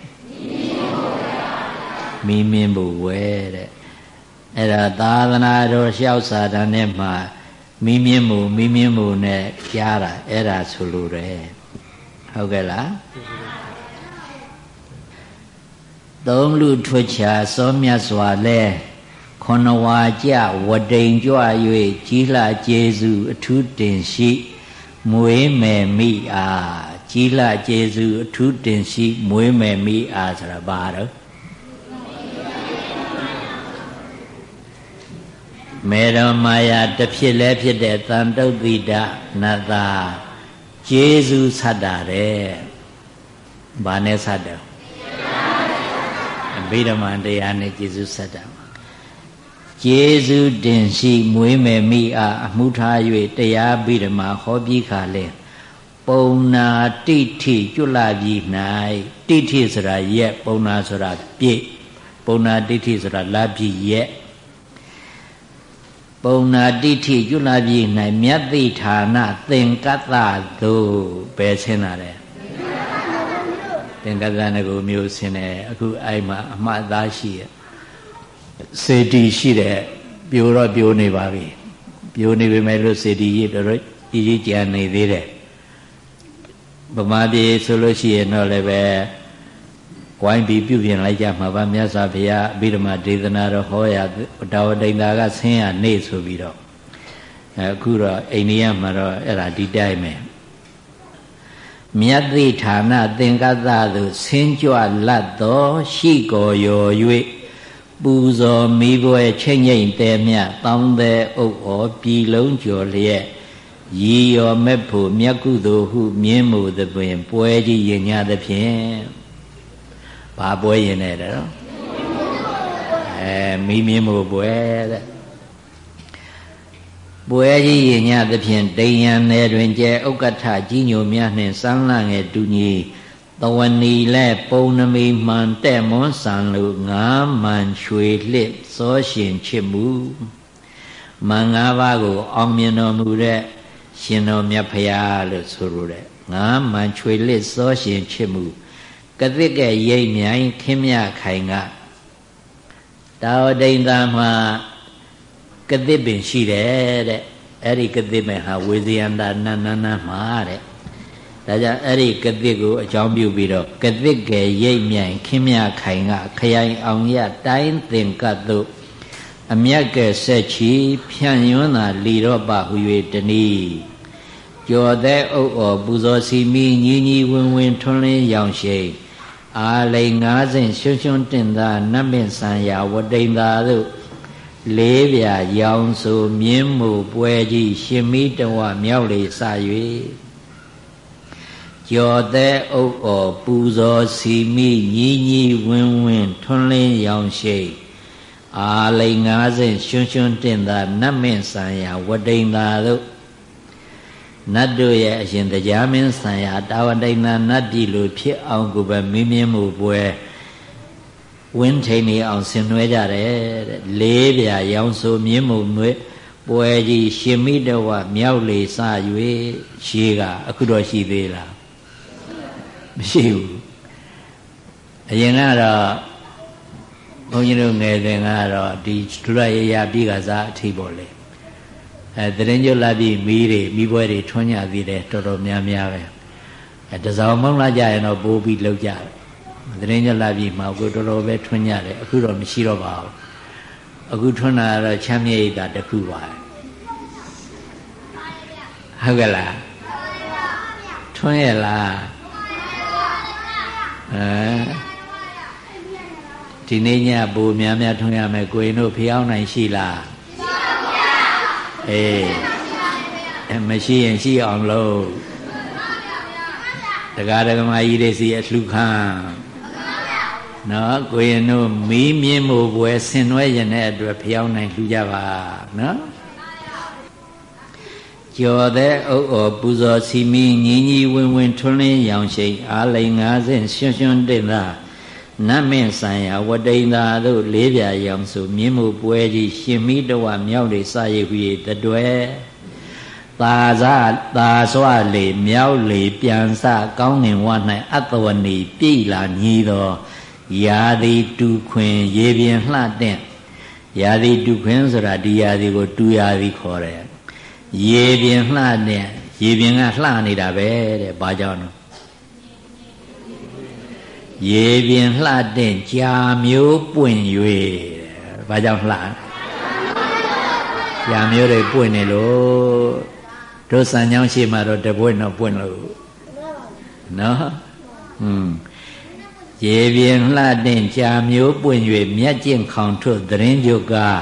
မီးမင်းဘူဝဲတဲ့အဲ့ဒါသာသနာတော်လျှောက်စာတန်နဲ့မှာမိမြင့်မှုမိမြင့်မှုနဲ့ကြားတာအဲ့ဒါဆိုလိုတယ်ဟုတ်ကဲ့လားသုံးလူထွချာစောမြတ်စွာလဲ ခொနဝါကြဝတိန်ကြွ၍ကြီးလှကျေစုအထူးတင်ရှိမွေးမယ်မိအားကြီးလှကျေစုအထူးတင်ရှိမွေးမယ်မိအားဆိုတာဘာတော့မေရမာယာတဖြစ်လဲဖြစ်တဲ့တန်တုတ်တိဒနတ္တာကျေစုဆတ်တာတဲ့ဘာနဲ့ဆတ်တယ်ဗိဓမာတရားနဲ့ကျေစုဆတ်တာ ကျေစုတင်ရှိမွေးမယ်မိအားအမှုထား၍တရားဗိဓမာဟောပြီးခါလဲပုံနာတိထိကျွလပြီ၌တိထိဆိုတာရက်ပုံနာဆိုတာပြည့်ပုံနာတိထိဆိုတာလာပြီရက်ပုံနာတိထိကျွလပြီ၌မြတ်တိဌာနသင်္ကတ္တသို့ပဲဆင်းလာတယ်သင်္ကတ္တနကိုမျိုးဆင်းတယ်အခုအဲ့မှာအမှတ်သားရှိရ စေတီရှိတယ်ပြိုတော့ပြိုနေပါပြီပြိုနေပေမဲ့လို့စေတီကြီးတော်တော်ကြီးကြီးကြံနေသေးတယ်ဗမာပြည်ဆိုလို့ရှိရင်တော့လည်းပဲဝိုင်းပြီးပြုပြင်လိုက်ကြမှာပါမြတ်စွာဘုရားအဘိဓမ္မာဒေသနာတော်ဟောရတာဝတိန်သာကဆင်းရနေဆိုပြီးတော့အခုတော့အိန္ဒိယမှာတော့အဲ့ဒါဒီတိုင်းပဲမြတ်တိဌာနသင်္ကသသို့ဆင်းကြွလတ်သောရှိကောရော၍ ပူဇော်မိပွဲချိန်ငိမ့်တဲမြတောင်းတဲ့ဥဩပြည်လုံးကျော်လျက်ရည်ရော်မဲ့ဖို့မြတ်ကုသိုလ်ဟုမြင်းမှုသဖြင့်ပွဲကြီးရင်ညသဖြင့်ဘာပွဲရင်လဲတော့အဲမိမြင်းမှုပွဲတဲ့ပွဲကြီးရင်ညသဖြင့်တိယံနယ်တွင်ကျဲဥက္ကဋ္ဌကြီးညိုများနှင့်စမ်းလာငယ်တူညီ တဝနီလဲပုံနမီမှန်တဲ့မွန်းဆန်လူငါးမှန်ချွေလစ်စောရှင်ချစ်မှုမန်၅ပါးကို အောင်မြင်တော်မူတဲ့ရှင်တော်မြတ်ဖရာလို့ဆိုလိုတဲ့ငါမှန်ချွေလစ်စောရှင်ချစ်မှုကတိကဲရိပ်မြိုင်ခင်းမြခိုင်ကတာဝတိန်သာမှာကတိပင်ရှိတယ်တဲ့အဲ့ဒီကတိပင်ဟာဝေဇယန္တာနန္နနမှာတဲ့ ဒါကြောင့်အဲ့ဒီကတိကိုအကြောင်းပြုပြီးတော့ကတိကဲရိပ်မြိုင်ခင်းမြခိုင်ကခရိုင်အောင်ရတိုင်းသင်္ကတ်တို့အမြတ်ကဲဆက်ချီဖြန့်ယွန်းသာလီတော့ပဟူ၍တနည်းကျော်တဲ့ဥဩပူဇော်စီမီညီညီဝင်းဝင်းထွန်းလင်းရောင်ရှိအာလိန်ငါးစဉ်ရွှွှွှွန်းတင်သာနတ်မင်းဆံရဝတိန်သာတို့လေးပြရောင်ဆိုမြင်းမှုပွဲကြီးရှင်မိတဝမြောက်လေစ၍ ကျော်တဲ့ဥဩပူဇော်စီမိညီညီဝင်းဝင်းထွန်းလင်းရောင်ရှိအာလိန်90ရွှွှွှွန်းတင်သာနတ်မင်းဆံရဝတိန်သာတို့နတ်တို့ရဲ့အရှင်တရားမင်းဆံရတာဝတိန်သာနတ်ပြည်လိုဖြစ်အောင်ကိုပဲမင်းမြင်းမှုပွဲဝင်းထိန်နေအောင်ဆင်နွှဲကြတယ်တဲ့လေးပြရောင်ဆိုမြင်းမှုနွဲပွဲကြီးရှင်မိတဝမြောက်လေစ၍ရှေးကအခုတော့ရှိသေးလား မရှိဘူးအရင်ကတော့ဘုန်းကြီးတို့ငယ်စဉ်ကတော့ဒီဒုရရရပြီးကစားအထိပေါ့လေအဲတရင်ကျွတ်လာပြီးမီးတွေမိပွဲတွေထွန်းညသေးတယ်တော်တော်များများပဲအဲတစောင်းမုံလာကြရင်တော့ပိုးပြီးလောက်ကြတယ်တရင်ကျွတ်လာပြီးမှကိုတော်တော်ပဲထွန်းညတယ်အခုတော့မရှိတော့ပါဘူးအခုထွန်းတာကတော့ချမ်းမြေ့တာတခုပါဟုတ်ကဲ့လားထွန်းရဲ့လား အဲဒီနေ့ညဘူများများထွန်းရမယ်ကိုရင်တို့ဖျောင်းနိုင်ရှိလားရှိပါဗျာအေးအဲမရှိရင်ရှိအောင်လုပ်တရားဒဂမကြီးတွေစီအလှခံနော်ကိုရင်တို့မီးမြင့်မှုပွဲဆင်နွှဲရင်တဲ့အတွက်ဖျောင်းနိုင်လှူကြပါနော် ကျော်တဲ့ဥဩပူဇော်စီမီညီညီဝင်းဝင်းထွန်းလင်းရောင်ရှိအာလိန်90ရွှွှွှွန်းတင်သာနတ်မင်းဆိုင်ရာဝတိန်သာတို့လေးပြရောင်စုမြင်းမှုပွဲကြီးရှင်မိတဝမြောက်လေစရိပ်ဟူ၏တတွဲသာဇသာစွာလေမြောက်လေပြန်စကောင်းငင်ဝ၌အတဝနီပြိလာညီသောယာတိတူခွင် ရေပြင်လှတဲ့ယာတိတူခွင်ဆိုတာဒီယာတိကို တူယာတိခေါ်တယ် ရေပြင်လှတဲ့ရေပြင်ကလှနေတာပဲတဲ့ဘာကြောင့်လဲရေပြင်လှတဲ့ကြာမျိုးပွင့်၍ဘာကြောင့်လှကြာမျိုးတွေပွင့်နေလို့တို့စံကြောင်းရှိမှတော့တပွင့်တော့ပွင့်လို့နော်ဟွန်းရေပြင်လှတဲ့ကြာမျိုးပွင့်၍မြတ်ကျင့်ခေါင်ထွတ်သတင်းကြုတ်ကား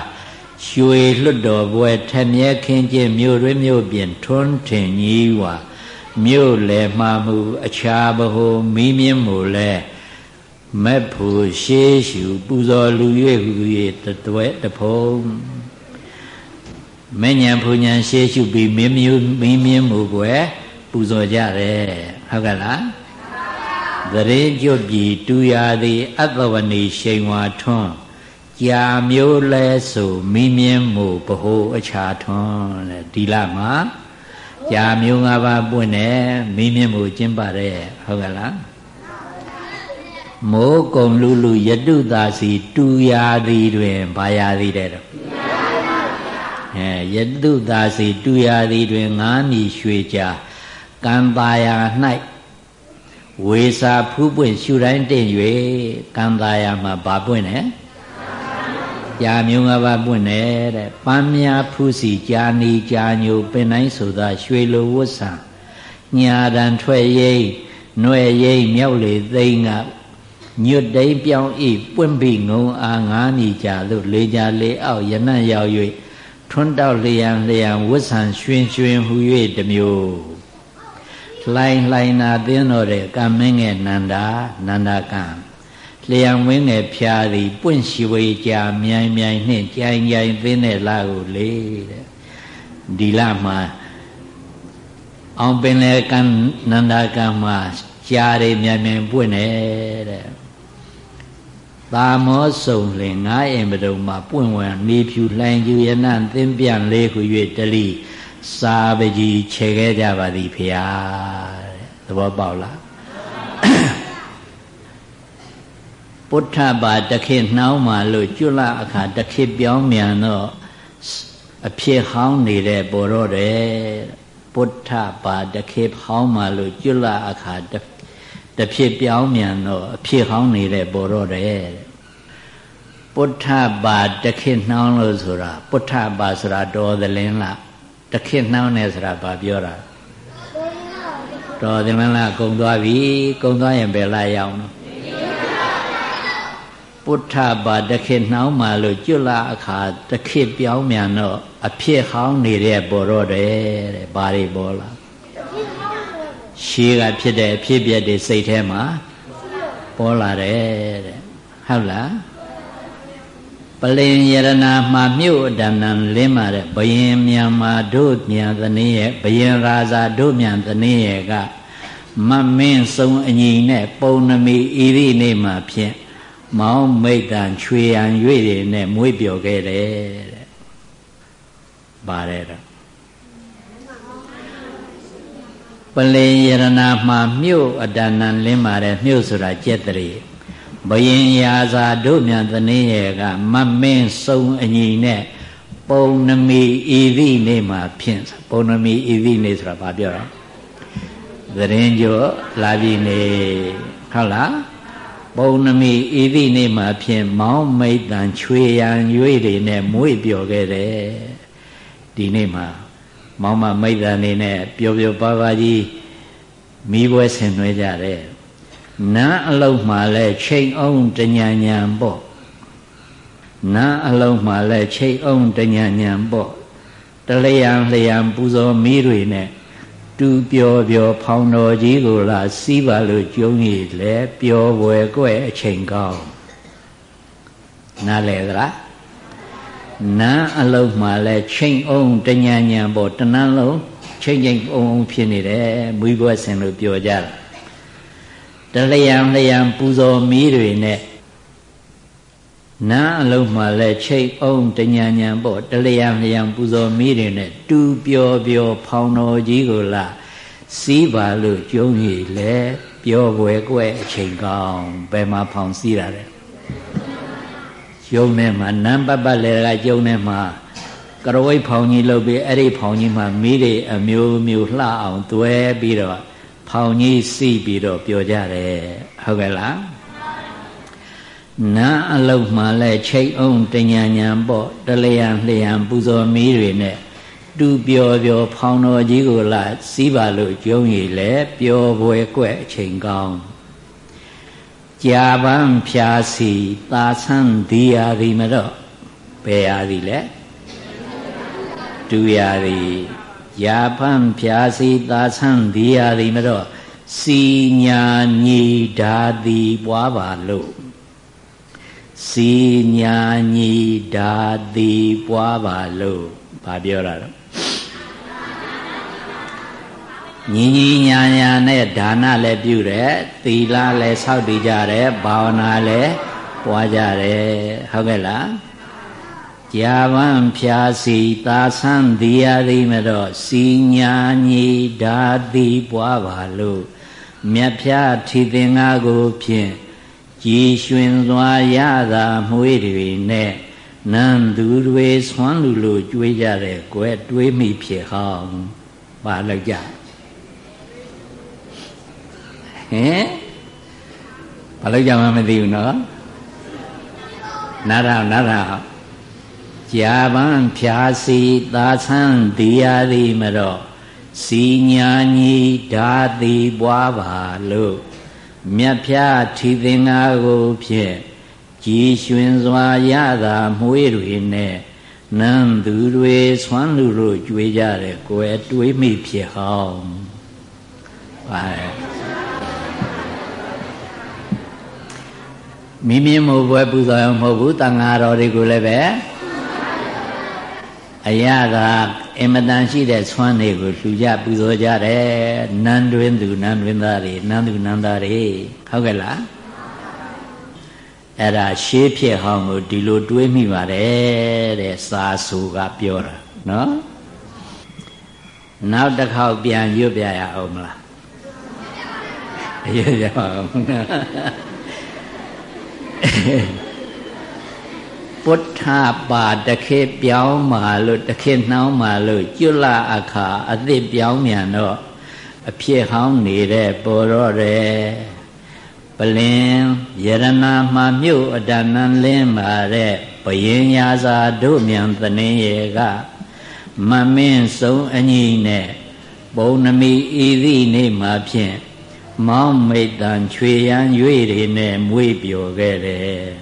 ရွှေလွတ်တော်ပွဲထမြဲခင်းကျင်းမြို့တွင်မြို့ပြင်ထွန်းထင်ကြီးဝါမြို့လေမှမှုအခြားဘဟုမီးမြင့်မှုလဲမက်ဖို့ရှေးရှုပူဇော်လူ၍ဟူ၍တတွဲတဖုံမညံဖူညံရှေးရှုပြီးမင်းမျိုးမင်းမြင့်မှုကွယ်ပူဇော်ကြတယ်ဟုတ်ကဲ့လားသရေကျွတ်ပြီတူရာသည်အတ္တဝဏီရှိန်ဝါထွန်း ကြာမျိုးလဲဆိုမိမြင်းမှုဘ ਹੁ အခြာထွန်းတဲ့ဒီလမှာကြာမျိုး၅ပါးပွင့်တယ်မိမြင်းမှုကျင်းပါတယ်ဟုတ်ကဲ့လားမိုးကုံလူလူယတုသာစီတူရာသည်တွင်ဘာရာသည်တဲ့တော့အဲယတုသာစီတူရာသည်တွင်ငါးနီရွှေကြာကံပါယာ၌ဝေစာဖူးပွင့်ရှူတိုင်းတင့်၍ကံပါယာမှာဘာပွင့်လဲ ကြာမျိုးငါးပါးပွင့်တယ်တဲ့ပန်းများဖူးစီကြာနီကြာညိုပင်တိုင်းဆိုသာရွှေလိုဝတ်ဆံညာတန်ထွက်ရိပ်ຫນွဲရိပ်မြောက်လေသိန်းကညွတ်တိန်ပြောင်းဤပွင့်ပြီးငုံအားငါးမြည်ကြလို့လေကြလေအောက်ရနတ်ရောက်၍ထွန်းတောက်လျံလျံဝတ်ဆံရွှင်ရွှင်ဟူ၍တမျိုးလှိုင်းလှိုင်းနာသင်းတော်တဲ့ကမင်းငယ်နန္ဒာနန္ဒကံ လျံဝင်းငယ်ဖြာသည်ပွင့်ရှိဝေးကြမြိုင်မြိုင်နှင့်ကြိုင်ကြိုင်သင်းတဲ့လာကိုလေတဲ့ဒီလမှာအောင်ပင်လေကံနန္ဒကံမှာကြားရမြိုင်မြိုင်ပွင့်နေတဲ့သာမောစုံလင်ငါးအင်ပဒုံမှာပွင့်ဝင်နေဖြူလှိုင်ကျူရနသင်ပြန်လေးခု၍တလိစာပကြီးခြေခဲ့ကြပါသည်ဖရာတဲ့သဘောပေါက်လား ပုထ္ထပါတခေနှောင်းမှလို့ကျွလအခါတခေပြောင်းမြန်တော့အဖြစ်ဟောင်းနေတဲ့ပေါ်တော့တယ်ပုထ္ထပါတခေဟောင်းမှလို့ကျွလအခါတဖြစ်ပြောင်းမြန်တော့အဖြစ်ဟောင်းနေတဲ့ပေါ်တော့တယ်ပုထ္ထပါတခေနှောင်းလို့ဆိုတာပုထ္ထပါဆိုတာတော်သလင်းလားတခေနှောင်းနေဆိုတာဘာပြောတာတော်သလင်းလားကုံသွားပြီကုံသွားရင်ဘယ်လာရောက်နော် ပုထ္ထပါတခေနှောင်းမှလို့ကျွတ်လာအခါတခေပြောင်းမြန်တော့အဖြစ်ဟောင်းနေတဲ့ပေါ်တော့တယ်တဲ့ဘာတွေပေါ်လာရှေးကဖြစ်တဲ့အဖြစ်ပြက်တွေစိတ်ထဲမှာပေါ်လာတယ်တဲ့ဟုတ်လားပလင်ယရနာမှာမြို့အတဏံလင်းမာတဲ့ဘယင်မြန်မာတို့မြန်သနည်းရဲ့ဘယင်ရာဇာတို့မြန်သနည်းရဲ့ကမမင်းစုံအညီနဲ့ပုံနမီဤသည့်နေ့မှာဖြင့် မောင်းမိတ်တန်ချွေရန်၍တွေနဲ့မွေးပြော်ခဲ့တယ်တဲ့ပါတယ်တော့ပလင်ယရနာမှာမြို့အတဏံလင်းမာတဲ့မြို့ဆိုတာကျက်တရေဘယင်ရာဇာတို့မြန်သနေရဲ့ကမမင်းစုံအညီနဲ့ပုံနမီဤသည့်နေ့မှာဖြင့်ပုံနမီဤသည့်နေ့ဆိုတာဘာပြောတော့သတင်းကျော်လာပြီနေဟုတ်လား ပုံနမီဤသည့်နေ့မှာဖြင့်မောင်းမိတ်တန်ချွေရန်ရွေတွေနဲ့မွေ့ပျော်ခဲ့တယ်ဒီနေ့မှာမောင်းမမိတ်တန်နေနဲ့ပျော်ပျော်ပါပါကြီးမိဘွဲဆင်နွှဲကြတယ်နားအလုံးမှလည်းချိန်အောင်တညာညာပေါ့နားအလုံးမှလည်းချိန်အောင်တညာညာပေါ့တလျံလျံပူဇော်မီးတွေနဲ့ တူပျော်ပျော်ဖောင်တော်ကြီးကိုလာစီးပါလို့ကြုံရည်လဲပျော်ပွဲကွဲ့အချိန်ကောင်းနားလေသလားနားအလုံးမှလည်းချိန်အောင်တညာညာပေါ့တနန်းလုံးချိန်ချိန်အောင်ဖြစ်နေတယ်မွေးပွဲဆင်လို့ပြောကြတာတလျံလျံပူဇော်မီးတွေနဲ့ နားအလုံးမှလည်းချိတ်အောင်တညာညာပေါ့တလျံလျံပူဇော်မီးတွေနဲ့တူပျော်ပျော်ဖောင်တော်ကြီးကိုလာစီးပါလို့ကျုံးရည်လဲပျော်ပွဲကွဲအချိန်ကောင်းဘယ်မှာဖောင်စီးတာလဲကျုံထဲမှာနန်းပပလဲကကျုံထဲမှာကရဝိတ်ဖောင်ကြီးလုပ်ပြီးအဲ့ဒီဖောင်ကြီးမှာမီးတွေအမျိုးမျိုးလှအောင်တွဲပြီးတော့ဖောင်ကြီးစီးပြီးတော့ပြောကြတယ်ဟုတ်ကဲ့လား နာအလုံးမှလဲချိတ်အောင်တညာညာပေါ့တလျံလျံပူဇော်မီးတွေနဲ့တူပျော်ပျော်ဖောင်တော်ကြီးကိုလာစီးပါလို့ကြုံရည်လဲပျော်ပွဲကွက်အချိန်ကောင်းကြာပန်းဖြာစီသာဆန်းဒီယာဒီမတော့ဘယ်ယာဒီလဲတူယာဒီယာပန်းဖြာစီသာဆန်းဒီယာဒီမတော့စီညာညီဓာတိပွားပါလို့ စီညာညီဓာတိပွားပါလို့ဘာပြောတာတော့ညီညီညာညာနဲ့ဒါနလည်းပြုတယ်သီလလည်းစောင့်တည်ကြတယ်ဘာဝနာလည်းပွားကြတယ်ဟုတ်ကဲ့လားကြာဝံဖြာစီသာဆန်းဒီယာဒီမတော့စီညာညီဓာတိပွားပါလို့မြတ်ဖြာထီသင်္ကားကိုဖြင့် ကြည်ရွှင်စွာရတာမွေးတွေနဲ့နန်းသူတွေဆွမ်းလူလို့ကြွေးကြတဲ့ကွယ်တွေးမိဖြစ်ဟောင်းပါလောက်ကြဟင်ဘာလို့ကြမှမသိဘူးနော်နာရနာရကြာပန်းဖြာစီသာဆန်းဒီယာဒီမတော့စီညာညီဓာတိပွားပါလို့ မြတ်ဖြာထီသင်္ကာကိုဖြင့်ကြည်ရွှင်စွာရတာမွေးတွေနဲ့နန်းသူတွေဆွမ်းလူတို့ကြွေးကြတယ်ကိုယ်တွေးမိဖြစ်ဟောင်းပါမိမိမို့ပွဲပူဇော်ရုံမဟုတ်ဘူးတန်ဃာတော်တွေကိုလည်းပဲအရာက အင်မတန်ရှိတဲ့ဆွမ်းတွေကိုလှူကြပူဇော်ကြတယ်နန်းတွင်သူနန်းတွင်သားတွေနန်းသူနန်းသားတွေဟုတ်ကဲ့လားအဲ့ဒါရှေးဖြစ်ဟောင်းကိုဒီလိုတွေးမိပါတယ်တဲ့စာဆူကပြောတာနော်နောက်တစ်ခေါက်ပြန်ရွတ်ပြရအောင်မလားရွတ်ပြအောင် ပုဋ္ဌပါတခေပြောင်းမာလို့တခေနှောင်းမာလို့ကျွလအခါအသစ်ပြောင်းမြန်တော့အဖြစ်ဟောင်းနေတဲ့ပေါ်တော့တယ်ပလင်ယရဏမှာမြို့အတဏံလင်းပါတဲ့ဘယင်ညာစာတို့မြန်သနေရေကမမင်းဆုံးအညီနဲ့ပုံနမီဤသည့်နေ့မှာဖြင့်မောင်းမိတ်တန်ချွေရန်ရွေတွေနဲ့မွေးပျော်ခဲ့တယ်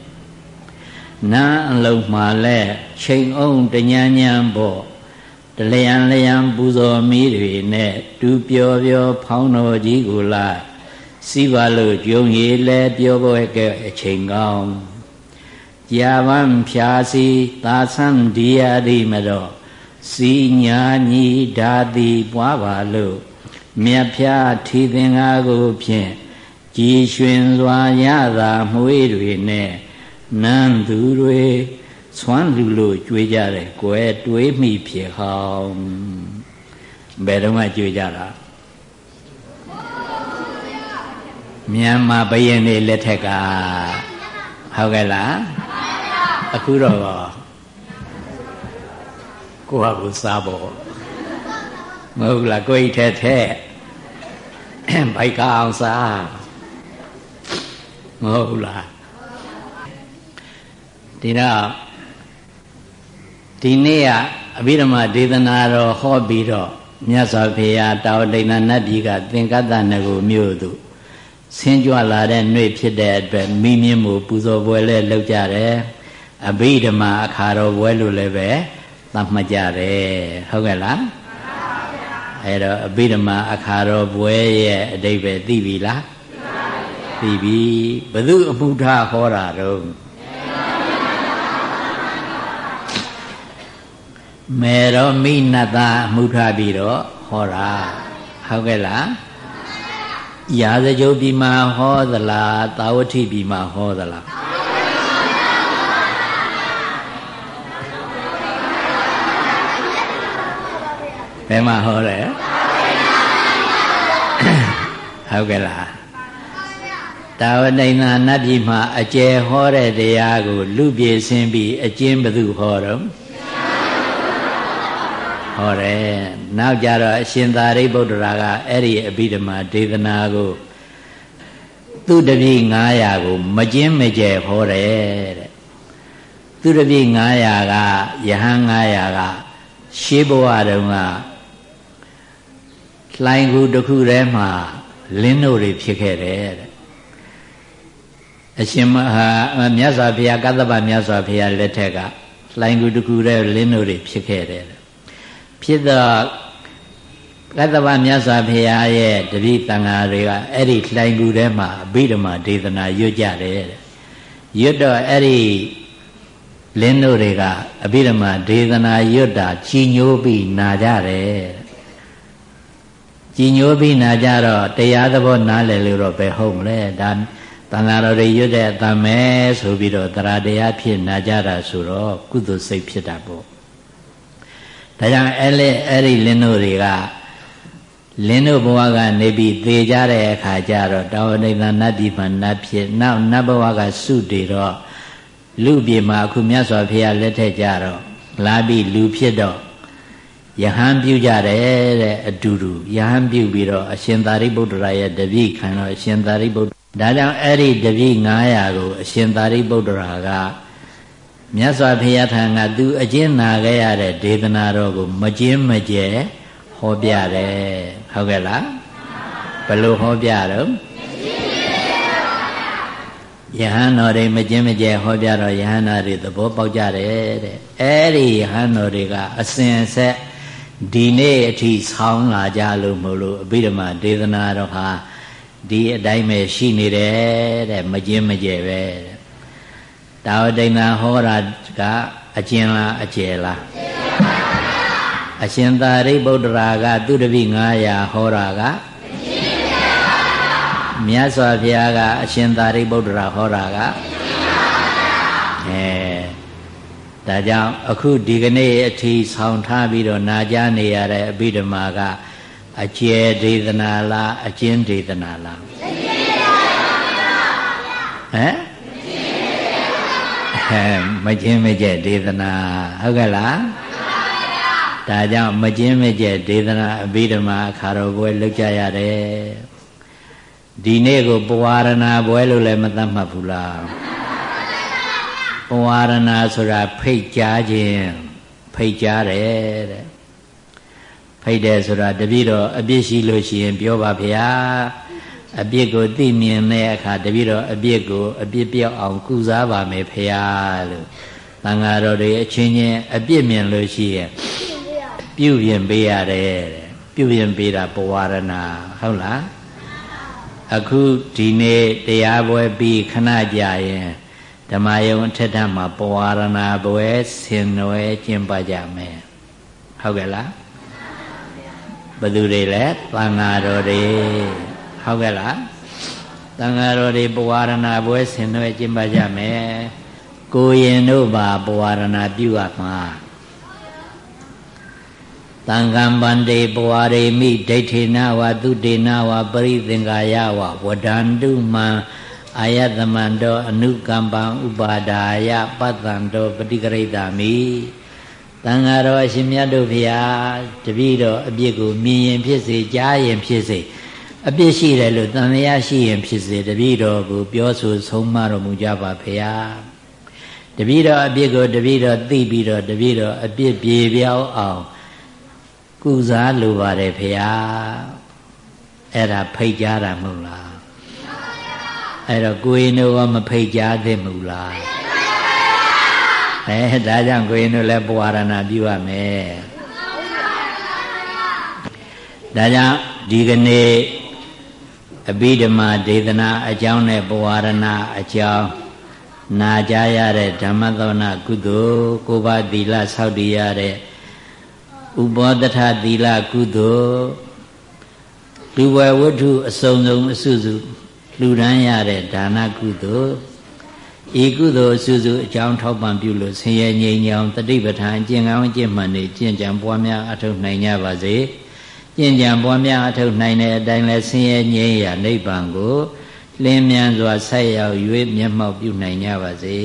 နာအလုံးမှာလဲချိန်အောင်တညံညံပေါ့တလျံလျံပူဇော်မီးတွေနဲ့တူပျော်ပျော်ဖောင်းတော်ကြီးကိုလာစီးပါလို့ကြုံရည်လဲပြောပွဲကအချိန်ကောင်းကြာပန်းဖြာစီသာဆန်းဒီယာဒီမတော့စီညာညီဓာတိပွားပါလို့မြတ်ဖြာထီသင်္ကာကိုဖြင့်ကြည်ရွှင်စွာရတာမွေးတွေနဲ့ နန်းသူတွေဆွမ်းလူလို့ကြွေးကြတယ်ကွယ်တွေးမိဖြစ်ဟောင်းဘယ်တော့မှကြွေးကြတာမြန်မာဘယင်တွေလက်ထက်ကဟုတ်ကဲ့လားအခုတော့ကိုယ့်ဟာကိုယ်စားဖို့မဟုတ်လားကိုယ်ထဲထဲဘိုက်ကအောင်စားမဟုတ်လား ဒီတော့ဒီနေ့ကအဘိဓမ္မာဒေသနာတော်ဟောပြီးတော့မြတ်စွာဘုရားတာဝတိဏနတ်ပြည်ကသင်္ကတ္တနဂုမြို့သူဆင်းကြွလာတဲ့နေ့ဖြစ်တဲ့အတွက်မိမြင့်မှုပူဇော်ပွဲလဲလုပ်ကြတယ်အဘိဓမ္မာအခါတော်ပွဲလို့လည်းပဲသတ်မှတ်ကြတယ်ဟုတ်ကဲ့လားအဲ့တော့အဘိဓမ္မာအခါတော်ပွဲရဲ့အတိပ္ပယ်သိပြီလားသိပြီဘု து အမှုထဟောတာတော့ မေရောမိနတအမှုထပြီးတော့ဟောတာဟုတ်ကဲ့လားရာဇကြိုပြီမှာဟောသလားသာဝတိပြီမှာဟောသလားဘယ်မှာဟောတယ်ဟုတ်ကဲ့လားတာဝတိဏနတ်ပြည်မှာအကျယ်ဟောတဲ့တရားကို လူပြေဆင်းပြီးအကျဉ်းဘသူဟောတော့ ဟောတယ်နောက်ကြတော့အရှင်သာရိပုတ္တရာကအဲ့ဒီအဘိဓမ္မာဒေသနာကိုသူတပည့်900ကိုမကျင်းမကျဲဟောတယ်တဲ့သူတပည့်900ကယဟန်900ကရှေးဘဝတုန်းကလှိုင်းကူတစ်ခုထဲမှာလင်းတို့တွေဖြစ်ခဲ့တယ်တဲ့အရှင်မဟာမြတ်စွာဘုရားကတ္တဗမြတ်စွာဘုရားလက်ထက်ကလှိုင်းကူတစ်ခုထဲလင်းတို့တွေဖြစ်ခဲ့တယ် ဖြစ်တော့ကတ္တဗမြတ်စွာဘုရားရဲ့တတိတန်ဃာတွေကအဲ့ဒီလှိုင်းကူထဲမှာအဘိဓမ္မာဒေသနာရွတ်ကြတယ်ရွတ်တော့အဲ့ဒီလင်းတို့တွေကအဘိဓမ္မာဒေသနာရွတ်တာကြီးညိုးပြီးနာကြတယ်ကြီးညိုးပြီးနာကြတော့တရားသဘောနားလည်လို့တော့ပဲဟုတ်မလဲဒါတန်ဃာတော်တွေရွတ်တဲ့အတမဲဆိုပြီးတော့တရားတရားဖြစ်နာကြတာဆိုတော့ကုသိုလ်စိတ်ဖြစ်တာပေါ့ ဒါကြောင့်အဲ့လေအဲ့ဒီလင်းတို့တွေကလင်းတို့ဘဝကနေပြီးသေကြတဲ့အခါကျတော့တောဝနိဗ္ဗာန်နတ်ပြည်မှာနတ်ဖြစ်နောက်နတ်ဘဝကစုတည်တော့လူပြည်မှာအခုမြတ်စွာဘုရားလက်ထက်ကြတော့လာပြီးလူဖြစ်တော့ယဟန်ပြုကြတယ်တဲ့အတူတူယဟန်ပြုပြီးတော့အရှင်သာရိပုတ္တရာရဲ့တပည့်ခံတော့အရှင်သာရိပုတ္တဒါကြောင့်အဲ့ဒီတပည့်900ကိုအရှင်သာရိပုတ္တရာက မြတ်စွာဘုရားထံကသူအကျဉ်းနာခဲ့ရတဲ့ဒေသနာတော်ကို မကျင်းမကျဲဟောပြတယ်ဟုတ်ကဲ့လားဘယ်လိုဟောပြတော့ယဟန်တော်တွေမကျင်းမကျဲဟောပြတော့ယဟန်တော်တွေသဘောပေါက်ကြတယ်တဲ့အဲ့ဒီယဟန်တော်တွေကအစဉ်ဆက်ဒီနေ့အထိဆောင်းလာကြလို့မလို့အဘိဓမ္မာဒေသနာတော်ဟာဒီအတိုင်းပဲရှိနေတယ်တဲ့မကျင်းမကျဲပဲတဲ့ တာဝတိန်သာဟောတာကအကျဉ်လားအကျယ်လားအရှင်သာရိပုတ္တရာက သူတပိ900ဟောတာကမြတ်စွာဘုရားကအရှင်သာရိပုတ္တရာဟောတာကအဲဒါကြောင့်အခုဒီကနေ့အထိဆောင်းထားပြီးတော့နာကြားနေရတဲ့အဘိဓမ္မာကအကျယ်ဒေသနာလားအကျဉ်းဒေသနာလားဟမ်အဲ မကျင်းမကျက်ဒေသနာဟုတ်ကဲ့လားဒါကြောင့်မကျင်းမကျက်ဒေသနာအဘိဓမ္မာအခါတော်ပွဲလုပ်ကြရတယ်ဒီနေ့ကိုပဝါရဏပွဲလို့လည်းမသတ်မှတ်ဘူးလားပဝါရဏဆိုတာဖိတ်ကြားခြင်းဖိတ်ကြားတယ်တဲ့ဖိတ်တယ်ဆိုတာတပည့်တော်အပြစ်ရှိလို့ရှိရင် ပြောပါဗျာ အပြစ်ကိုသိမြင်တဲ့အခါတပည့်တော်အပြစ်ကိုအပြစ်ပြောက်အောင်ကုစားပါမယ်ဖရာလို့သံဃာတော်တွေအချင်းချင်းအပြစ်မြင်လို့ရှိရင်ပြုပြင်ပေးရတယ်တဲ့ပြုပြင်ပေးတာပဝရဏဟုတ်လားအခုဒီနေ့တရားပွဲပြီးခဏကြာရင်ဓမ္မယုံအထက်ထမှာပဝရဏပွဲဆင်နွယ်ကျင့်ပကြမယ်ဟုတ်ကဲ့လားဘယ်သူတွေလဲသံဃာတော်တွေ ဟုတ်ကဲ့လားသံဃာတော်တွေပဝရဏပွဲဆင်နွယ်ကျင့်ပကြမယ်ကိုရင်တို့ပါပဝရဏပြုရမှာသံဃံဗန္တေပဝရေမိဒိဋ္ဌိနဝသုတေနဝပရိသင်္ကာယဝဝဒန္တုမံအာယတမန္တောအနုကမ္ပံဥပါဒါယပတ္တံတောပฏิကရိတာမိတန်ဃာတော်အရှင်မြတ်တို့ဖျားတပည့်တော်အပြစ်ကိုမြင်ရင်ဖြစ်စေကြားရင်ဖြစ်စေ အပြစ်ရှိတယ်လို့တန်မြာရှိရင်ဖြစ်စေတပည့်တော်ကိုပြောဆိုဆုံးမတော်မူကြပါဖျားတပည့်တော်အပြစ်ကိုတပည့်တော်သိပြီးတော့တပည့်တော်အပြစ်ပြေပြောင်းအောင်ကုစားလိုပါတယ်ဖျားအဲ့ဒါဖိတ်ကြားတာမဟုတ်လားအဲ့တော့ကိုရင်တို့ကမဖိတ်ကြားသင့်ဘူးလားအဲဒါကြောင့်ကိုရင်တို့လည်းပဝါရဏပြုရမယ်ဒါကြောင့်ဒီကနေ့ အဘိဓမ္မာဒေသနာအကြောင်းနဲ့ပဝါရဏအကြောင်းနာကြားရတဲ့ဓမ္မသောနာကုသိုလ်ကိုပါသီလဆောက်တည်ရတဲ့ဥပောတထသီလကုသိုလ်လူဝဝတ္ထုအစုံစုံအစုစုလှူဒန်းရတဲ့ဒါနကုသိုလ်ဤကုသိုလ်အစုစုအကြောင်းထောက်ပံ့ပြုလို့ဆင်းရဲငြိမ်းချမ်းတတိပဋ္ဌာန်ကျင့်ကောင်းကျင့်မှန်နေကျင့်ကြံပွားများအထောက်နိုင်ကြပါစေ ကျင့်ကြံပွားများအထောက်နိုင်တဲ့အတိုင်းလဲဆင်းရဲငြိမ်းရာနိဗ္ဗာန်ကိုလင်းမြန်စွာဆက်ရောက်၍မျက်မှောက်ပြုနိုင်ကြပါစေ